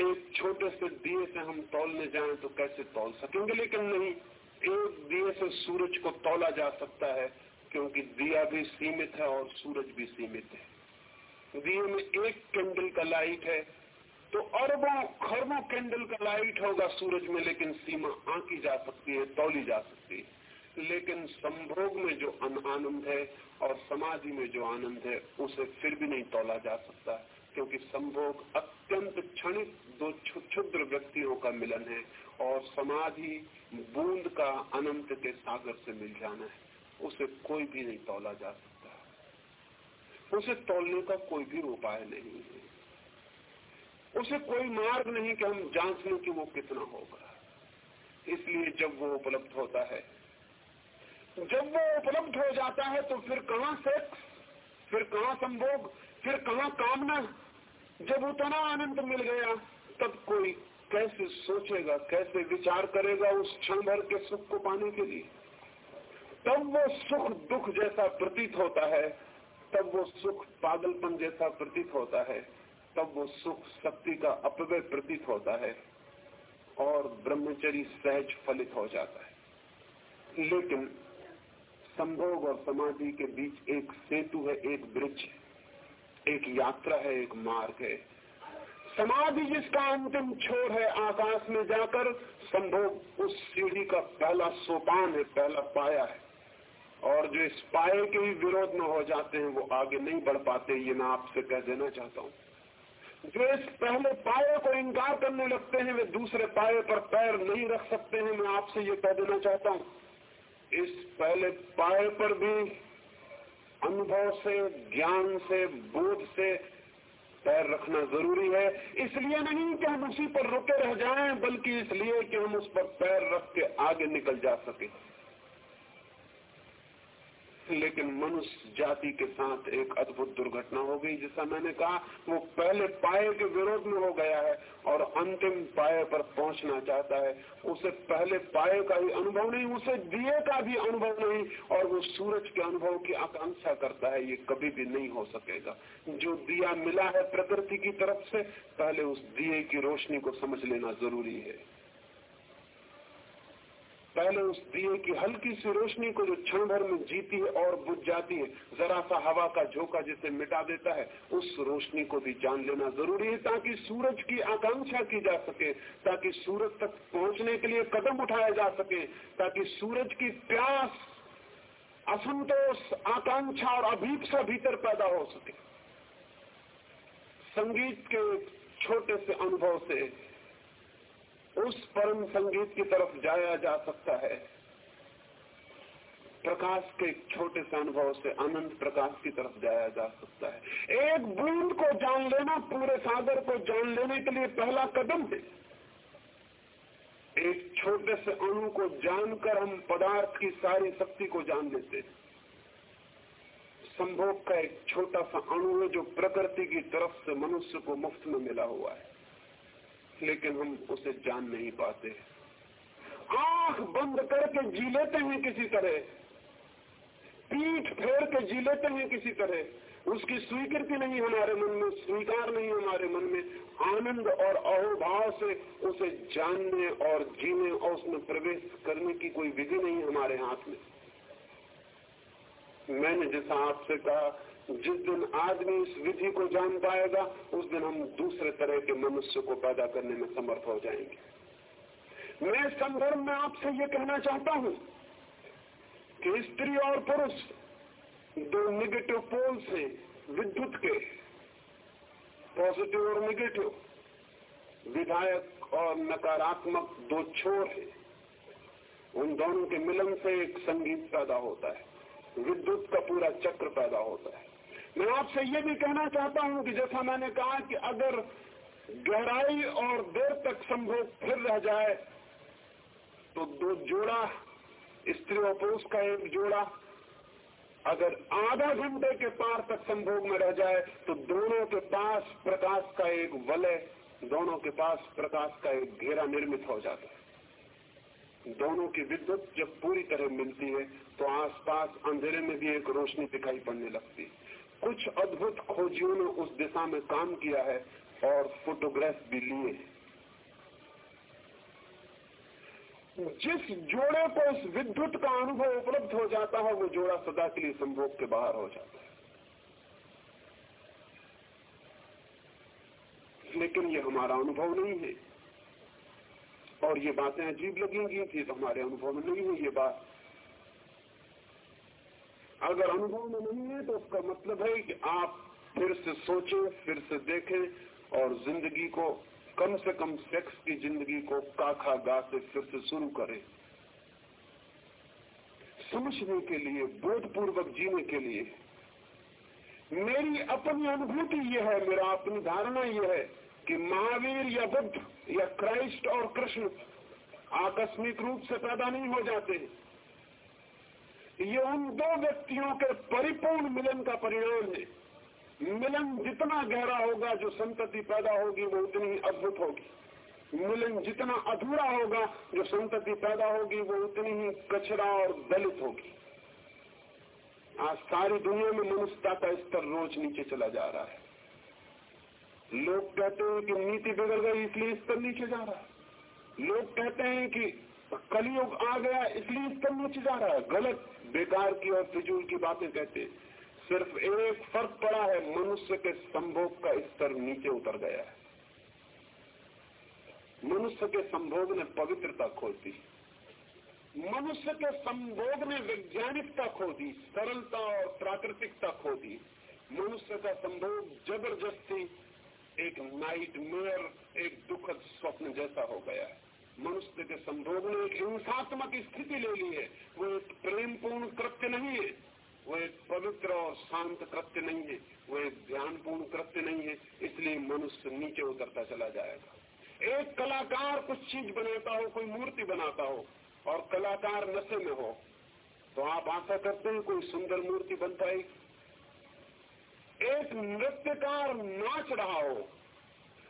एक छोटे से दिए से हम तोलने जाएँ तो कैसे तोल सकेंगे? लेकिन नहीं, एक दिए से सूरज को तोला जा सकता है, क्योंकि दिया भी सीमित है और सूरज भी सीमित है। दिए में एक कैंडल का लाइट है तो अरबों, खरबों कैंडल का लाइट होगा सूरज में, लेकिन सीमा आंकी जा सकती है, तोली जा सकती है। लेकिन संभोग में जो आनंद है और समाधि में जो आनंद है, उसे फिर भी नहीं तोला जा सकता, क्योंकि संभोग अत्यंत क्षणिक दो क्षुद्र व्यक्तियों का मिलन है और समाधि बूंद का अनंत के सागर से मिल जाना है। उसे कोई भी नहीं तोला जा सकता। उसे तोलने का कोई भी उपाय नहीं है। उसे कोई मार्ग नहीं कि हम जाँच लें कि वो कितना होगा। इसलिए जब वो उपलब्ध होता है जब वो उपलब्ध हो जाता है तो फिर कहाँ सेक्स, फिर कहाँ संभोग, फिर कहा कामना? जब उतना आनंद मिल गया, तब कोई कैसे सोचेगा, कैसे विचार करेगा उस क्षण भर के सुख को पाने के लिए? तब वो सुख दुख जैसा प्रतीत होता है, तब वो सुख पागलपन जैसा प्रतीत होता है, तब वो सुख शक्ति का अपव्य प्रतीत होता है और ब्रह्मचरी सहज फलित हो जाता है। लेकिन संभोग और समाधि के बीच एक सेतु है, एक ब्रिज, एक यात्रा है, एक मार्ग है। समाधि जिसका अंतिम छोर है आकाश में जाकर, संभोग उस सीढ़ी का पहला सोपान है, पहला पाया है। और जो इस पाए के ही विरोध में हो जाते हैं, वो आगे नहीं बढ़ पाते, ये मैं आपसे कह देना चाहता हूँ। जो इस पहले पाए को इनकार करने लगते हैं, वे दूसरे पाए पर पैर नहीं रख सकते हैं, मैं आपसे ये कह देना चाहता हूँ। इस पहले पाए पर भी अनुभव से, ज्ञान से, बोध से पैर रखना ज़रूरी है। इसलिए नहीं कि हम उसी पर रुके रह जाएँ, बल्कि इसलिए कि हम उस पर पैर रख के आगे निकल जा सके। लेकिन मनुष्य जाति के साथ एक अद्भुत दुर्घटना हो गई जैसा मैंने कहा, वो पहले पाए के विरोध में हो गया है और अंतिम पाए पर पहुँचना चाहता है। उसे पहले पाए का ही अनुभव नहीं, उसे दिए का भी अनुभव नहीं, और वो सूरज के अनुभव की आकांक्षा करता है, ये कभी भी नहीं हो सकेगा। जो दिया मिला है प्रकृति की तरफ़ से, पहले उस दिए की रोशनी को समझ लेना ज़रूरी है। पहले उस दिए की हल्की सी रोशनी को जो क्षण भर में जीती है और बुझ जाती है, जरा सा हवा का झोंका जिसे मिटा देता है, उस रोशनी को भी जान लेना ज़रूरी है ताकि सूरज की आकांक्षा की जा सके, ताकि सूरज तक पहुँचने के लिए कदम उठाया जा सके, ताकि सूरज की प्यास, असंतोष, आकांक्षा और अभीपसा भीतर पैदा हो सके। संगीत के छोटे से अनुभव से उस परम संगीत की तरफ़ जाया जा सकता है। प्रकाश के छोटे से अनुभव से अनंत प्रकाश की तरफ़ जाया जा सकता है। एक बूंद को जान लेना, पूरे सागर को जान लेने के लिए पहला कदम है। एक छोटे से अणु को जानकर हम पदार्थ की सारी शक्ति को जान लेते हैं। संभोग का एक छोटा सा अणु है जो प्रकृति की तरफ़ से मनुष्य को मुफ़्त में मिला हुआ है। लेकिन हम उसे जान नहीं पाते। आँख बंद करके जी लेते हैं किसी तरह। पीठ फेर के जी लेते हैं किसी तरह। उसकी स्वीकृति नहीं हमारे मन में, स्वीकार नहीं हमारे मन में। आनंद और अहोभाव से उसे जानने और जीने और उसमें प्रवेश करने की कोई विधि नहीं हमारे हाथ में। मैंने जैसा आपसे कहा जिस दिन आदमी इस विधि को जान पाएगा, उस दिन हम दूसरे तरह के मनुष्य को पैदा करने में समर्थ हो जाएँगे। मैं संदर्भ में आपसे ये कहना चाहता हूँ कि स्त्री और पुरुष दो निगेटिव पोल्स हैं, विद्युत के। पॉजिटिव और निगेटिव विधायक और नकारात्मक दो छोर है। उन दोनों के मिलन से एक संगीत पैदा होता है। विद्युत का पूरा चक्र पैदा होता है। मैं आपसे ये भी कहना चाहता हूँ कि जैसा मैंने कहा कि अगर गहराई और देर तक संभोग फिर रह जाए तो दो जोड़ा, स्त्री और पुरुष का एक जोड़ा। अगर आधा घंटे के पार तक संभोग में रह जाए तो दोनों के पास प्रकाश का एक वलय, दोनों के पास प्रकाश का एक घेरा निर्मित हो जाता है। दोनों की विद्युत जब पूरी तरह मिलती है तो आसपास अंधेरे में भी एक रोशनी दिखाई पड़ने लगती है। कुछ अद्भुत खोजियों ने उस दिशा में काम किया है और फोटोग्राफ भी लिए जिस जोड़े को उस विद्युत का अनुभव उपलब्ध हो जाता है, वो जोड़ा सदा के लिए संभोग के बाहर हो जाता है। लेकिन ये हमारा अनुभव नहीं है। और ये बातें अजीब लगेंगी थी तो हमारे अनुभव में नहीं है, ये बात अगर अनुभव में नहीं है तो उसका मतलब है कि आप फिर से सोचें, फिर से देखें, और ज़िंदगी को कम से कम सेक्स की ज़िंदगी को काखा गा से फिर से शुरू करें। समझने के लिए, बोधपूर्वक जीने के लिए। मेरी अपनी अनुभूति यह है, मेरा अपनी धारणा यह है कि महावीर या बुद्ध या क्राइस्ट और कृष्ण आकस्मिक रूप से पैदा नहीं हो जाते। हैं ये उन दो व्यक्तियों के परिपूर्ण मिलन का परिणाम है। मिलन जितना गहरा होगा, जो संतति पैदा होगी, वो उतनी ही अद्भुत होगी। मिलन जितना अधूरा होगा, जो संतति पैदा होगी, वो उतनी ही कचरा और दलित होगी। आज सारी दुनिया में मनुष्यता का स्तर रोज नीचे चला जा रहा है। लोग कहते हैं कि नीति बिगड़ गई, इसलिए स्तर नीचे जा रहा है। लोग कहते हैं कि कलयुग आ गया, इसलिए स्तर नीचे जा रहा है। गलत, बेकार की और फिजूल की बातें कहते सिर्फ़ एक फ़र्क पड़ा है, मनुष्य के संभोग का स्तर नीचे उतर गया है। मनुष्य के संभोग ने पवित्रता खो दी। मनुष्य के संभोग ने वैज्ञानिकता खो दी, सरलता और प्राकृतिकता खो दी। मनुष्य का संभोग ज़बरदस्ती, एक नाइट मेयर एक दुखद स्वप्न जैसा हो गया है। मनुष्य के संभोग ने एक हिंसात्मक स्थिति ले ली है। वो एक प्रेमपूर्ण कृत्य नहीं है। वो एक पवित्र और शांत कृत्य नहीं है। वो एक ध्यानपूर्ण कृत्य नहीं है। इसलिए मनुष्य नीचे उतरता चला जाएगा। एक कलाकार कुछ चीज़ बनाता हो, कोई मूर्ति बनाता हो, और कलाकार नशे में हो तो आप आशा करते हैं कोई सुंदर मूर्ति बन पाएगी एक नृत्यकार नाच रहा हो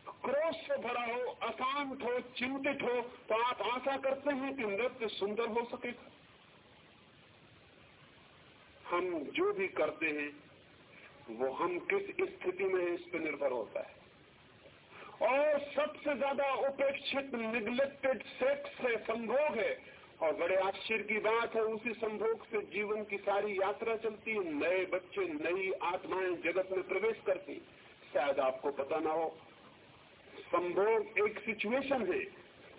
क्रोध से भरा हो, अशांत हो, चिंतित हो तो आप आशा करते हैं कि नृत्य सुंदर हो सकेगा। हम जो भी करते हैं, वो हम किस स्थिति में है, इस पर निर्भर होता है। और सबसे ज़्यादा उपेक्षित निग्लेक्टेड सेक्स है संभोग है, और बड़े आश्चर्य की बात है, उसी संभोग से जीवन की सारी यात्रा चलती है, नए बच्चे, नई आत्माएँ जगत में प्रवेश करती शायद आपको पता ना हो संभोग एक सिचुएशन है,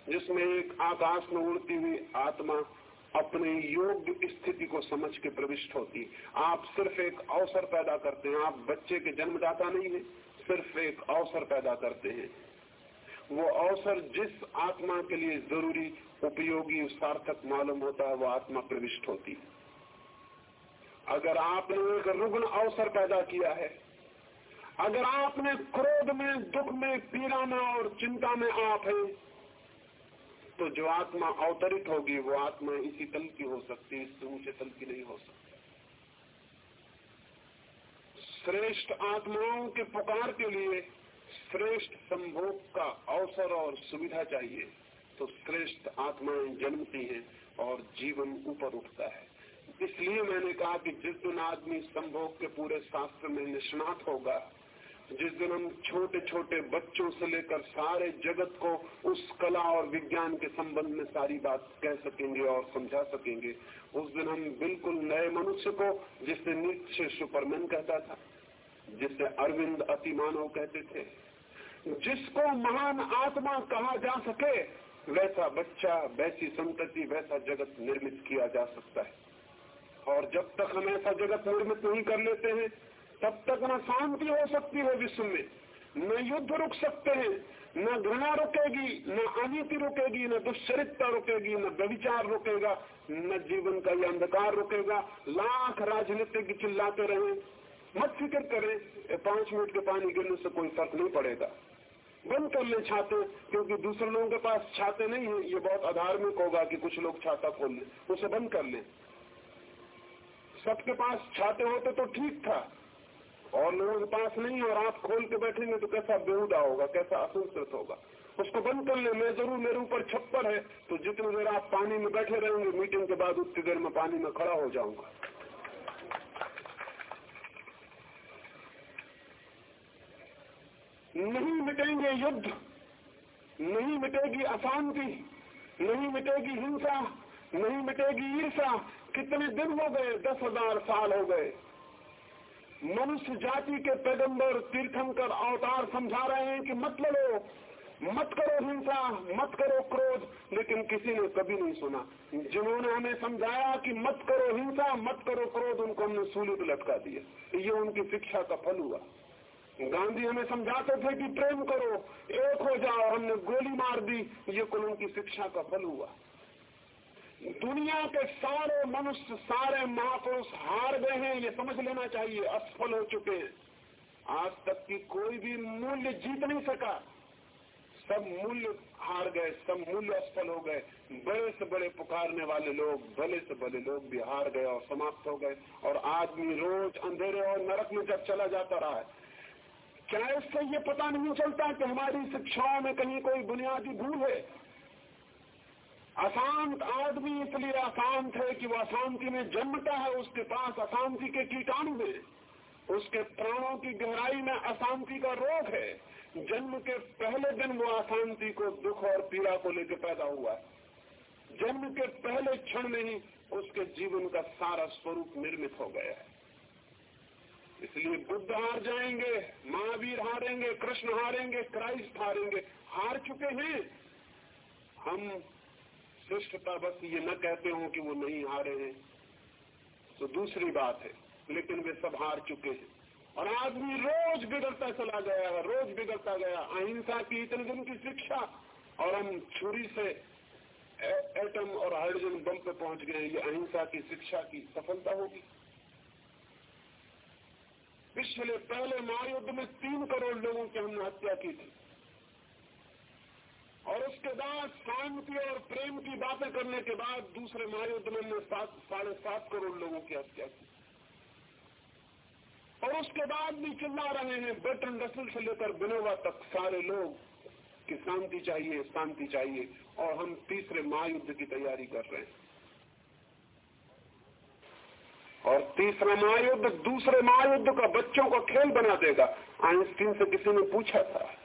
जिसमें एक आकाश में उड़ती हुई आत्मा अपने योग्य स्थिति को समझ के प्रविष्ट होती आप सिर्फ़ एक अवसर पैदा करते हैं, आप बच्चे के जन्मदाता नहीं है, सिर्फ़ एक अवसर पैदा करते हैं। वो अवसर जिस आत्मा के लिए ज़रूरी, उपयोगी, सार्थक मालूम होता है, वो आत्मा प्रविष्ट होती अगर आपने एक रुग्ण अवसर पैदा किया है अगर आपने क्रोध में, दुख में, पीड़ा में और चिंता में आप है तो जो आत्मा अवतरित होगी, वो आत्मा इसी तल की हो सकती है, इससे ऊँचे तल की नहीं हो सकती। श्रेष्ठ आत्माओं के पुकार के लिए श्रेष्ठ संभोग का अवसर और सुविधा चाहिए तो श्रेष्ठ आत्माएँ जन्मती हैं और जीवन ऊपर उठता है। इसलिए मैंने कहा कि जिस दिन आदमी संभोग के पूरे शास्त्र में निष्णात होगा जिस दिन हम छोटे छोटे बच्चों से लेकर सारे जगत को उस कला और विज्ञान के संबंध में सारी बात कह सकेंगे और समझा सकेंगे, उस दिन हम बिल्कुल नए मनुष्य को, जिसे नीचे सुपरमैन कहता था, जिसे अरविंद अतिमानव कहते थे, जिसको महान आत्मा कहा जा सके, वैसा बच्चा, वैसी संतति, वैसा जगत निर्मित किया जा सकता है। और जब तक हम ऐसा जगत निर्मित नहीं कर लेते हैं तब तक न शांति हो सकती है विश्व में। न युद्ध रुक सकते हैं, न घृणा रुकेगी, न अनिति रुकेगी, न दुश्चरित्रता रुकेगी, न व्यविचार रुकेगा, न जीवन का यह अंधकार रुकेगा। लाख राजनीतिक चिल्लाते रहे, मत फ़िक्र करें पाँच मिनट के पानी गिरने से कोई फ़र्क नहीं पड़ेगा। बंद कर ले छाते, क्योंकि दूसरे लोगों के पास छाते नहीं है, ये बहुत अधार्मिक होगा कि कुछ लोग छाता खोल ले, उसे बंद कर ले। सबके पास छाते होते तो ठीक था और लोगों के पास नहीं और आप खोल के बैठेंगे तो कैसा बेहुदा होगा, कैसा असंस्कृत होगा? उसको बंद कर ले, मैं ज़रूर मेरे ऊपर छप्पर है तो जितनी देर आप पानी में बैठे रहेंगे, मीटिंग के बाद उतनी देर में पानी में खड़ा हो जाऊँगा। नहीं मिटेंगे युद्ध, नहीं मिटेगी अशांति, नहीं मिटेगी हिंसा, नहीं मिटेगी ईर्षा कितने दिन हो गए? दस हज़ार साल हो गए। मनुष्य जाति के पैगंबर तीर्थंकर अवतार समझा रहे हैं कि मत लड़ो मत करो हिंसा, मत करो क्रोध, लेकिन किसी ने कभी नहीं सुना। जिन्होंने हमें समझाया कि मत करो हिंसा, मत करो क्रोध, उनको हमने सूली पर लटका दिया। ये उनकी शिक्षा का फल हुआ। गांधी हमें समझाते थे कि प्रेम करो, एक हो जाओ, हमने गोली मार दी। ये कुल की शिक्षा का फल हुआ। दुनिया के सारे मनुष्य, सारे महापुरुष हार गए हैं, ये समझ लेना चाहिए, असफल हो चुके हैं। आज तक की कोई भी मूल्य जीत नहीं सका। सब मूल्य हार गए, सब मूल्य असफल हो गए। बड़े से बड़े पुकारने वाले लोग, भले से भले लोग भी हार गए और समाप्त हो गए। और आदमी रोज अंधेरे और नरक में जब चला जाता रहा है, क्या इससे ये पता नहीं चलता कि हमारी शिक्षाओं में कहीं कोई बुनियादी भूल है? अशांत आदमी इसलिए अशांत है कि वो अशांति में जन्मता है, उसके पास अशांति के कीटाणु है। उसके प्राणों की गहराई में अशांति का रोग है। जन्म के पहले दिन वो अशांति को दुख और पीड़ा को लेकर पैदा हुआ है। जन्म के पहले क्षण में ही उसके जीवन का सारा स्वरूप निर्मित हो गया है। इसलिए बुद्ध हार जाएँगे, महावीर हारेंगे, कृष्ण हारेंगे, क्राइस्ट हारेंगे, हार चुके हैं। हम श्रेष्ठता बस ये न कहते हो कि वो नहीं हारे हैं। तो दूसरी बात है, लेकिन वे सब हार चुके हैं। और आदमी रोज बिगड़ता चला गया है रोज बिगड़ता गया। अहिंसा की इतने दिन की शिक्षा, और हम छुरी से एटम और हाइड्रोजन बम पे पहुँच गए ये अहिंसा की शिक्षा की सफलता होगी। पिछले पहले महायुद्ध में तीन करोड़ लोगों की हमने हत्या की थी। और उसके बाद शांति और प्रेम की बातें करने के बाद दूसरे महायुद्ध में सात, साढ़े सात करोड़ लोगों की हत्या की। और उसके बाद भी चिल्ला रहे हैं बर्टन रसल से लेकर बिनोवा तक सारे लोग कि शांति चाहिए शांति चाहिए, और हम तीसरे महायुद्ध की तैयारी कर रहे हैं। और तीसरा महायुद्ध दूसरे महायुद्ध का बच्चों को खेल बना देगा। आइंस्टीन से किसी ने पूछा था।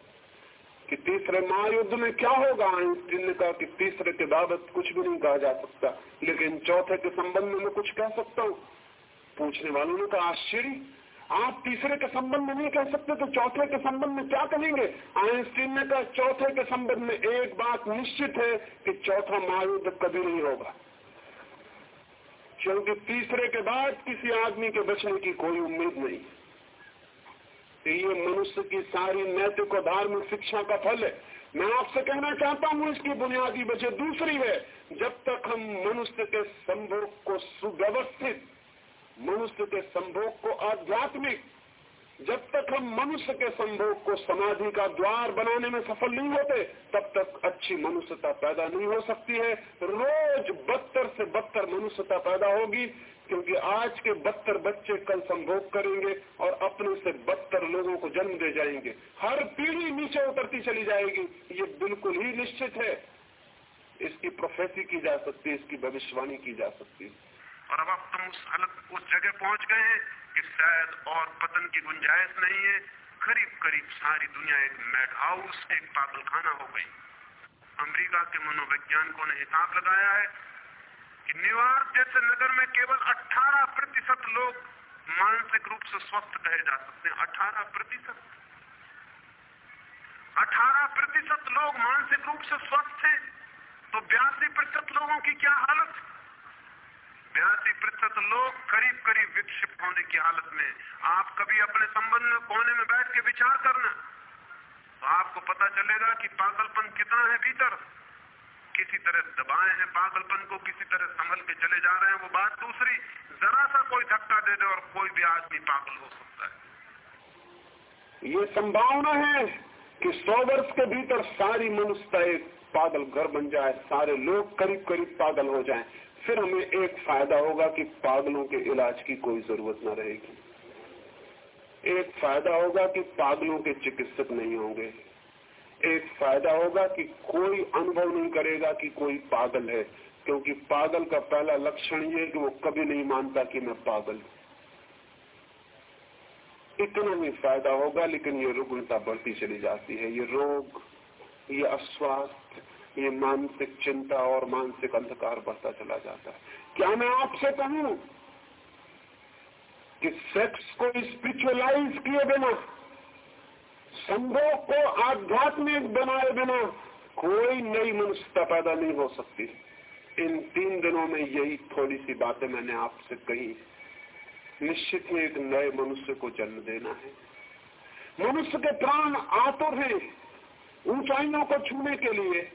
कि तीसरे महायुद्ध में क्या होगा? आइंस्टीन ने कहा कि तीसरे के बाबत कुछ भी नहीं कहा जा सकता। लेकिन चौथे के संबंध में मैं कुछ कह सकता हूँ। पूछने वालों ने कहा, आश्चर्य! आप तीसरे के संबंध में नहीं कह सकते तो चौथे के संबंध में क्या कहेंगे? आइंस्टीन ने कहा, चौथे के संबंध में एक बात निश्चित है कि चौथा महायुद्ध कभी नहीं होगा। क्योंकि तीसरे के बाद किसी आदमी के बचने की कोई उम्मीद नहीं ये मनुष्य की सारी नैतिक और धार्मिक शिक्षा का फल है। मैं आपसे कहना चाहता हूँ, इसकी बुनियादी वजह दूसरी है, जब तक हम मनुष्य के संभोग को सुव्यवस्थित, मनुष्य के संभोग को आध्यात्मिक, जब तक हम मनुष्य के संभोग को समाधि का द्वार बनाने में सफल नहीं होते, तब तक अच्छी मनुष्यता पैदा नहीं हो सकती है। रोज बदतर से बदतर मनुष्यता पैदा होगी। क्योंकि आज के बदतर बच्चे कल संभोग करेंगे और अपने से बदतर लोगों को जन्म दे जाएँगे। हर पीढ़ी नीचे उतरती चली जाएगी। ये बिल्कुल ही निश्चित है। इसकी प्रोफेसी की जा सकती है, इसकी भविष्यवाणी की जा सकती है। और अब अब तुम उस हालत, उस जगह पहुँच गए हैं कि शायद और पतन की गुंजाइश नहीं है। करीब करीब सारी दुनिया एक मेड हाउस एक पागलखाना हो गई। अमेरिका के मनोवैज्ञानिकों ने हिसाब लगाया है। कि न्यूयॉर्क जैसे नगर में केवल 18 प्रतिशत लोग मानसिक रूप से स्वस्थ कहे जा सकते हैं। 18 प्रतिशत। 18 प्रतिशत लोग मानसिक रूप से स्वस्थ हैं तो बयासी प्रतिशत लोगों की क्या हालत? बयासी प्रतिशत लोग करीब करीब विक्षिप्त होने की हालत में आप कभी अपने संबंध में कोने में बैठ के विचार करना तो आपको पता चलेगा कि पागलपन कितना है भीतर। किसी तरह दबाए हैं, पागलपन को किसी तरह संभल के चले जा रहे हैं, वो बात दूसरी, जरा सा कोई धक्का दे दे और कोई भी आदमी पागल हो सकता है। ये संभावना है कि सौ वर्ष के भीतर सारी मनुष्यता एक पागल घर बन जाए, सारे लोग करीब करीब पागल हो जाएँ। फिर हमें एक फ़ायदा होगा कि पागलों के इलाज की कोई ज़रूरत न रहेगी। एक फ़ायदा होगा कि पागलों के चिकित्सक नहीं होंगे। एक फ़ायदा होगा कि कोई अनुभव नहीं करेगा कि कोई पागल है, क्योंकि पागल का पहला लक्षण ये कि वो कभी नहीं मानता कि मैं पागल इतना ही फ़ायदा होगा, लेकिन ये रुग्णता बढ़ती चली जाती है। ये रोग, ये अस्वास्थ्य, ये मानसिक चिंता और मानसिक अंधकार बढ़ता चला जाता है। क्या मैं आपसे कहूँ कि सेक्स को स्पिरिचुअलाइज किए बिना संभोग को आध्यात्मिक बनाए बिना कोई नई मनुष्यता पैदा नहीं हो सकती। इन तीन दिनों में यही थोड़ी सी बातें मैंने आपसे कही। निश्चित ही एक नए मनुष्य को जन्म देना है। मनुष्य के प्राण आतुर हैं, ऊंचाइयों को छूने के लिए।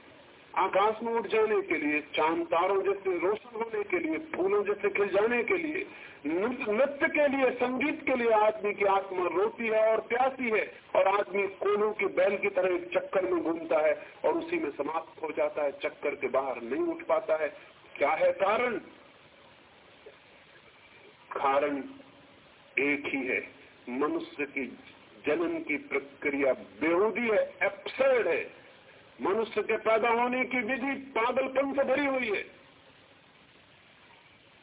आकाश में उठ जाने के लिए, चाँद तारों जैसे रोशन होने के लिए, फूलों जैसे खिल जाने के लिए नृत्य के लिए, संगीत के लिए आदमी की आत्मा रोती है और प्यासी है और आदमी कोलों के बैल की तरह एक चक्कर में घूमता है और उसी में समाप्त हो जाता है, चक्कर के बाहर नहीं उठ पाता है। क्या है कारण? कारण एक ही है। मनुष्य की जनन की प्रक्रिया बेहूदी है एप्सर्ड है। मनुष्य के पैदा होने की विधि पागलपन से भरी हुई है।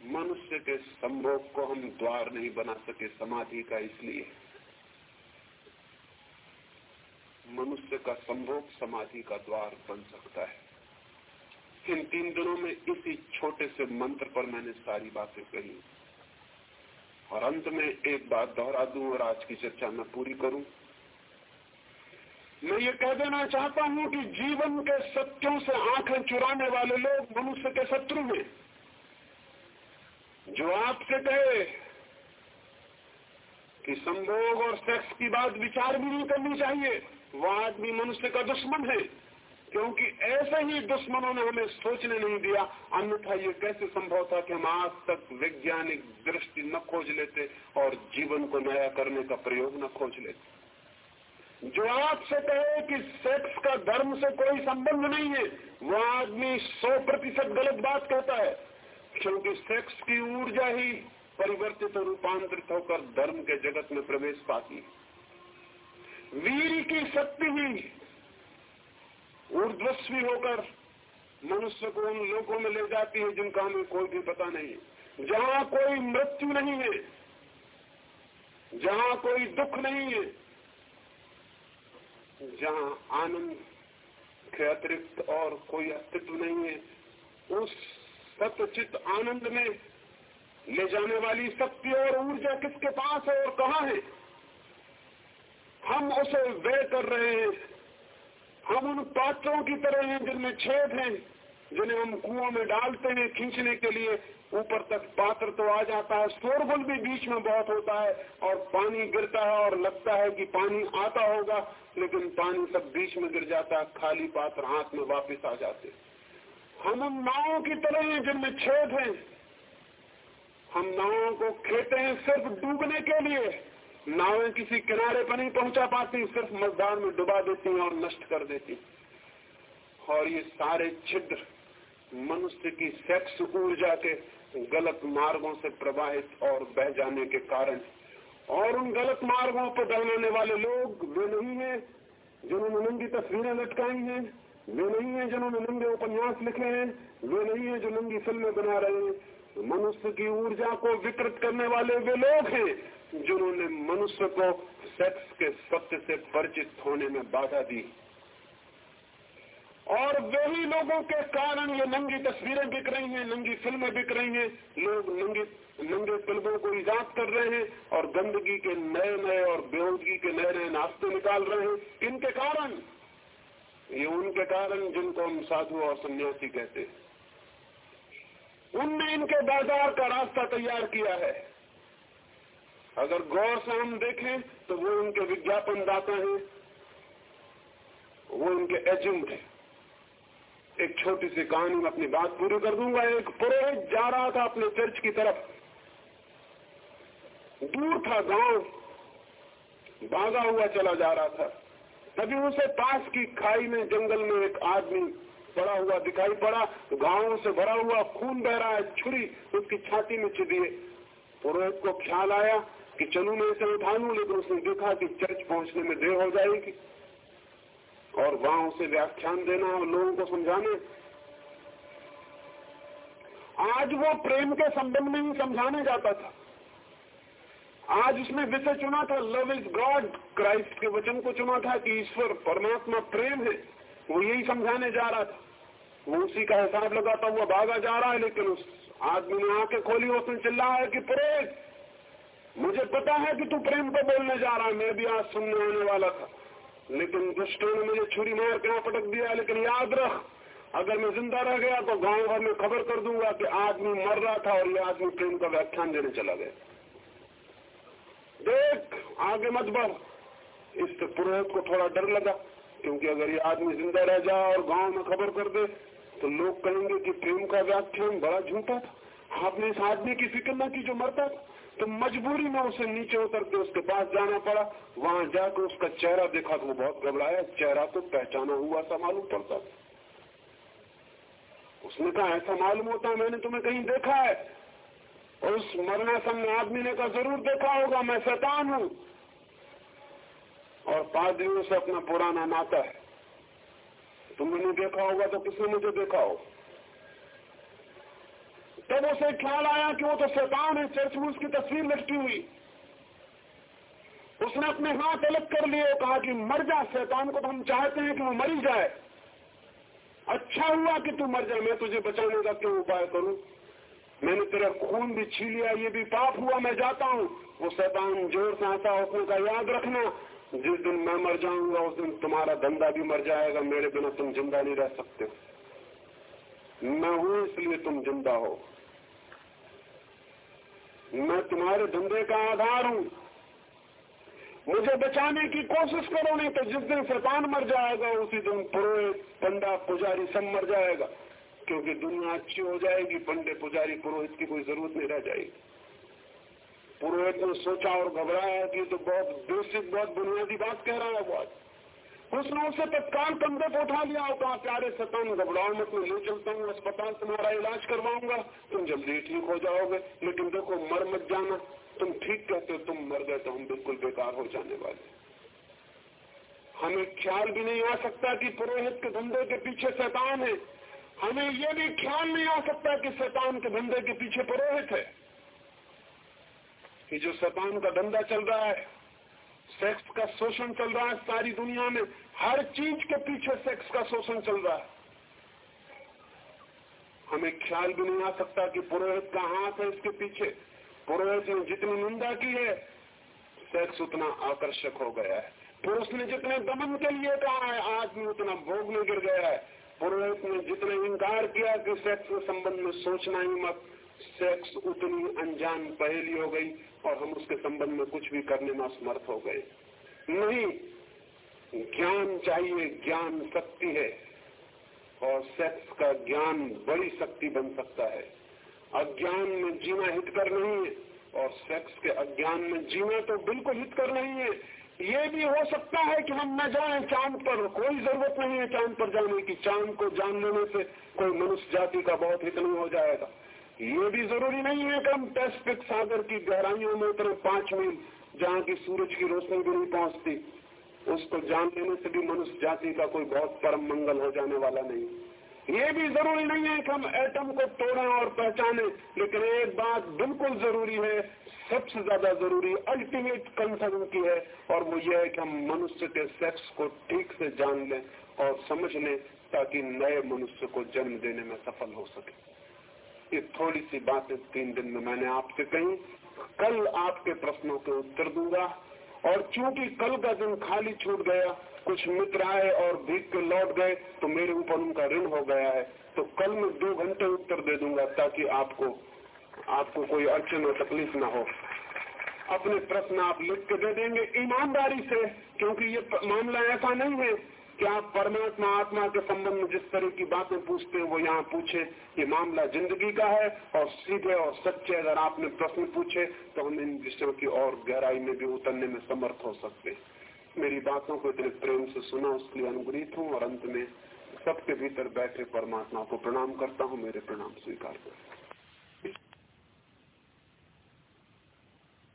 मनुष्य के संभोग को हम द्वार नहीं बना सके समाधि का इसलिए। मनुष्य का संभोग समाधि का द्वार बन सकता है। इन तीन दिनों में इसी छोटे से मंत्र पर मैंने सारी बातें कही। और अंत में एक बात दोहरा दूँ और आज की चर्चा मैं पूरी करूँ। मैं ये कह देना चाहता हूँ कि जीवन के सत्यों से आँखें चुराने वाले लोग मनुष्य के शत्रु हैं। जो आपसे कहे कि संभोग और सेक्स की बात विचार भी नहीं करनी चाहिए वह आदमी मनुष्य का दुश्मन है, क्योंकि ऐसे ही दुश्मनों ने हमें सोचने नहीं दिया। अन्यथा ये कैसे संभव था कि हम आज तक वैज्ञानिक दृष्टि न खोज लेते और जीवन को नया करने का प्रयोग न खोज लेते? जो आपसे कहे कि सेक्स का धर्म से कोई संबंध नहीं है, वो आदमी सौ प्रतिशत गलत बात कहता है। क्योंकि सेक्स की ऊर्जा ही परिवर्तित और रूपांतरित होकर धर्म के जगत में प्रवेश पाती है। वीर की शक्ति ही ऊर्ध्वस्वी होकर मनुष्य को उन लोगों में ले जाती है जिनका हमें कोई भी पता नहीं जहाँ कोई मृत्यु नहीं है, जहाँ कोई दुख नहीं है जहाँ आनंद के अतिरिक्त और कोई अस्तित्व नहीं है, उस सत्यचित आनंद में ले जाने वाली शक्ति और ऊर्जा किसके पास है और कहा है? हम उसे व्यय कर रहे हैं। हम उन पात्रों की तरह हैं जिनमें छेद हैं, जिन्हें हम कुओं में डालते हैं खींचने के लिए। ऊपर तक पात्र तो आ जाता है शोरगुल भी बीच में बहुत होता है और पानी गिरता है और लगता है कि पानी आता होगा। लेकिन पानी सब बीच में गिर जाता, खाली पात्र हाथ में वापस आ जाते। हम उन नावों की तरह हैं जिनमें छेद हैं। हम नावों को खेते हैं सिर्फ़ डूबने के लिए। नावें किसी किनारे पर नहीं पहुँचा पाती, सिर्फ़ मजदार में डुबा देती हैं और नष्ट कर देती और ये सारे छिद्र मनुष्य की सेक्स ऊर्जा के गलत मार्गों से प्रवाहित और बह जाने के कारण और उन गलत मार्गों पर दलने वाले लोग, वे नहीं है जिन्होंने नंगी तस्वीरें लटकाई हैं। वे नहीं है जिन्होंने नंगे उपन्यास लिखे हैं। वे नहीं है जो नंगी फ़िल्में बना रहे हैं। मनुष्य की ऊर्जा को विकृत करने वाले वे लोग हैं जिन्होंने मनुष्य को सेक्स के सत्य से परिचित होने में बाधा दी। और वही लोगों के कारण ये नंगी तस्वीरें बिक रही हैं नंगी फ़िल्में बिक रही हैं। लोग नंगी नंगे फ़िल्मों को ईजाद कर रहे हैं और गंदगी के नए नए और बेहदगी के नए नए नाश्ते निकाल रहे हैं। किनके कारण, ये उनके कारण जिनको हम साधु और सन्यासी कहते हैं। उनने इनके बाज़ार का रास्ता तैयार किया है। अगर गौर से हम देखें तो वो उनके विज्ञापन दाता हैं। वो उनके एजेंट हैं। एक छोटी सी कहानी में अपनी बात पूरी कर दूँगा। एक पुरोहित जा रहा था अपने चर्च की तरफ़। दूर था गाँव भागा हुआ चला जा रहा था। तभी उसे पास की खाई में, जंगल में एक आदमी पड़ा हुआ दिखाई पड़ा। गाँव से भरा हुआ खून बह रहा है, छुरी उसकी छाती में चिदी पुरोहित को ख्याल आया कि चलू मैं इसे उठा लू लेकिन उसने देखा कि चर्च पहुँचने में देर हो जाएगी। और वहाँ उसे व्याख्यान देना और लोगों को समझाने। आज वो प्रेम के संबंध में ही समझाने जाता था। आज उसने विषय चुना था लव इज़ गॉड क्राइस्ट के वचन को चुना था कि ईश्वर परमात्मा प्रेम है, वो यही समझाने जा रहा था। वो उसी का हिसाब लगाता हुआ भागा जा रहा है, लेकिन उस आदमी ने आके खोली, उसने चिल्ला है कि प्रेम, मुझे पता है कि तू प्रेम को बोलने जा रहा है, मैं भी आज सुनने आने वाला था। लेकिन दुष्टों ने मुझे छुरी मार के पटक दिया, लेकिन याद रख, अगर मैं ज़िंदा रह गया तो गाँव भर में खबर कर दूँगा कि आदमी मर रहा था और ये आदमी प्रेम का व्याख्यान देने चला गया। देख, आगे मत बढ़। इस पुरोहित को थोड़ा डर लगा, क्योंकि अगर ये आदमी ज़िंदा रह जाए और गाँव में खबर कर दे तो लोग कहेंगे कि प्रेम का व्याख्यान बड़ा झूठा था। आपने इस आदमी की फ़िक्र न की जो मरता था? तो मजबूरी में उसे नीचे उतर के उसके पास जाना पड़ा। वहाँ जाकर उसका चेहरा देखा तो वो बहुत घबराया। चेहरा तो पहचाना हुआ सा मालूम पड़ता उसने कहा, ऐसा मालूम होता मैंने तुम्हें कहीं देखा है। और उस मरणासन आदमी ने कहा, ज़रूर देखा होगा, मैं शैतान हूँ। और पादरियों से अपना पुराना नाता है। तुमने देखा होगा तो किसने मुझे देखा हो? तब उसे ख्याल आया कि वो तो शैतान है, चर्च में उसकी तस्वीर लटकी हुई। उसने अपने हाथ अलग कर लिए कहा कि मर जा, शैतान को तो हम चाहते हैं कि वो मर जाए। अच्छा हुआ कि तू मर जाए, मैं तुझे बचाने का क्यों उपाय करूँ? मैंने तेरा खून भी छीन लिया, ये भी पाप हुआ, मैं जाता हूँ। वो शैतान ज़ोर से आता उसने का याद रखना। जिस दिन मैं मर जाऊँगा, उस दिन तुम्हारा धंधा भी मर जाएगा। मेरे बिना तुम ज़िंदा नहीं रह सकते। मैं हूँ, इसलिए तुम ज़िंदा हो। मैं तुम्हारे धंधे का आधार हूँ। मुझे बचाने की कोशिश करो, नहीं तो जिस दिन शैतान मर जाएगा, उसी दिन पुरोहित, पंडा, पुजारी सब मर जाएगा। क्योंकि दुनिया अच्छी हो जाएगी पंडे पुजारी पुरोहित की कोई ज़रूरत नहीं रह जाएगी। पुरोहित ने सोचा और घबराया कि तो बहुत बेसिक बहुत बुनियादी बात कह रहा है बहुत उसने उसे तत्काल कंधे को उठा लिया और कहा, प्यारे सतान घबराओ मत, मैं ले चलता हूँ, अस्पताल तुम्हारा इलाज करवाऊँगा। तुम जल्दी ठीक हो जाओगे, लेकिन देखो, मर मत जाना। तुम ठीक कहते हो, तुम मर गए तो हम बिल्कुल बेकार हो जाने वाले हमें ख्याल भी नहीं आ सकता कि पुरोहित के धंधे के पीछे शैतान है। हमें यह भी ख्याल नहीं आ सकता कि शैतान के धंधे के पीछे पुरोहित है कि जो शैतान का धंधा चल रहा है, सेक्स का शोषण चल रहा है सारी दुनिया में, हर चीज़ के पीछे सेक्स का शोषण चल रहा है। हमें ख्याल भी नहीं आ सकता कि पुरोहित का हाथ है इसके पीछे। पुरोहित ने जितनी निंदा की है, सेक्स उतना आकर्षक हो गया है। पुरुष ने जितने दमन के लिए कहा है, आदमी उतना भोग में गिर गया है। पुरोहित ने जितने इंकार किया कि सेक्स के संबंध में सोचना ही मत। सेक्स उतनी अनजान, पहली हो गई और हम उसके संबंध में कुछ भी करने में असमर्थ हो गए। नहीं, ज्ञान चाहिए, ज्ञान शक्ति है और सेक्स का ज्ञान बड़ी शक्ति बन सकता है। अज्ञान में जीना हितकर नहीं है और सेक्स के अज्ञान में जीना तो बिल्कुल हितकर नहीं है। ये भी हो सकता है कि हम न जाएँ चाँद पर। कोई ज़रूरत नहीं है चाँद पर जाने की। चाँद को जान लेने से कोई मनुष्य जाति का बहुत हित नहीं हो जाएगा। ये भी ज़रूरी नहीं है कि हम पैसिफिक सागर की गहराइयों में उतरे पाँच मील, जहाँ की सूरज की रोशनी भी नहीं पहुँचती, उसको जान लेने से भी मनुष्य जाति का कोई बहुत परम मंगल हो जाने वाला नहीं। ये भी ज़रूरी नहीं है कि हम एटम को तोड़ें और पहचाने, लेकिन एक बात बिल्कुल ज़रूरी है सबसे ज़्यादा ज़रूरी अल्टीमेट कंसर्न की है, और वो ये है कि हम मनुष्य के सेक्स को ठीक से जान लें और समझ लें, ताकि नए मनुष्य को जन्म देने में सफल हो सके। ये थोड़ी सी बातें तीन दिन में मैंने आपसे कही। कल आपके प्रश्नों के उत्तर दूँगा, और चूँकि कल का दिन खाली छूट गया, कुछ मित्र आए और भीग के लौट गए तो मेरे ऊपर उनका ऋण हो गया है तो कल मैं दो घंटे उत्तर दे दूँगा, ताकि आपको आपको कोई अड़चन और तकलीफ़ ना हो। अपने प्रश्न आप लिख के दे देंगे ईमानदारी से, क्योंकि ये मामला ऐसा नहीं है कि आप परमात्मा, आत्मा के संबंध में जिस तरह की बातें पूछते हैं, वो यहाँ पूछे, ये मामला ज़िंदगी का है और सीधे और सच्चे अगर आपने प्रश्न पूछे तो हम इन विषयों की और गहराई में भी उतरने में समर्थ हो सकते मेरी बातों को इतने प्रेम से सुना, उसके लिए अनुग्रहित हूँ और अंत में सबके भीतर बैठे परमात्मा को प्रणाम करता हूँ, मेरे प्रणाम स्वीकार करें।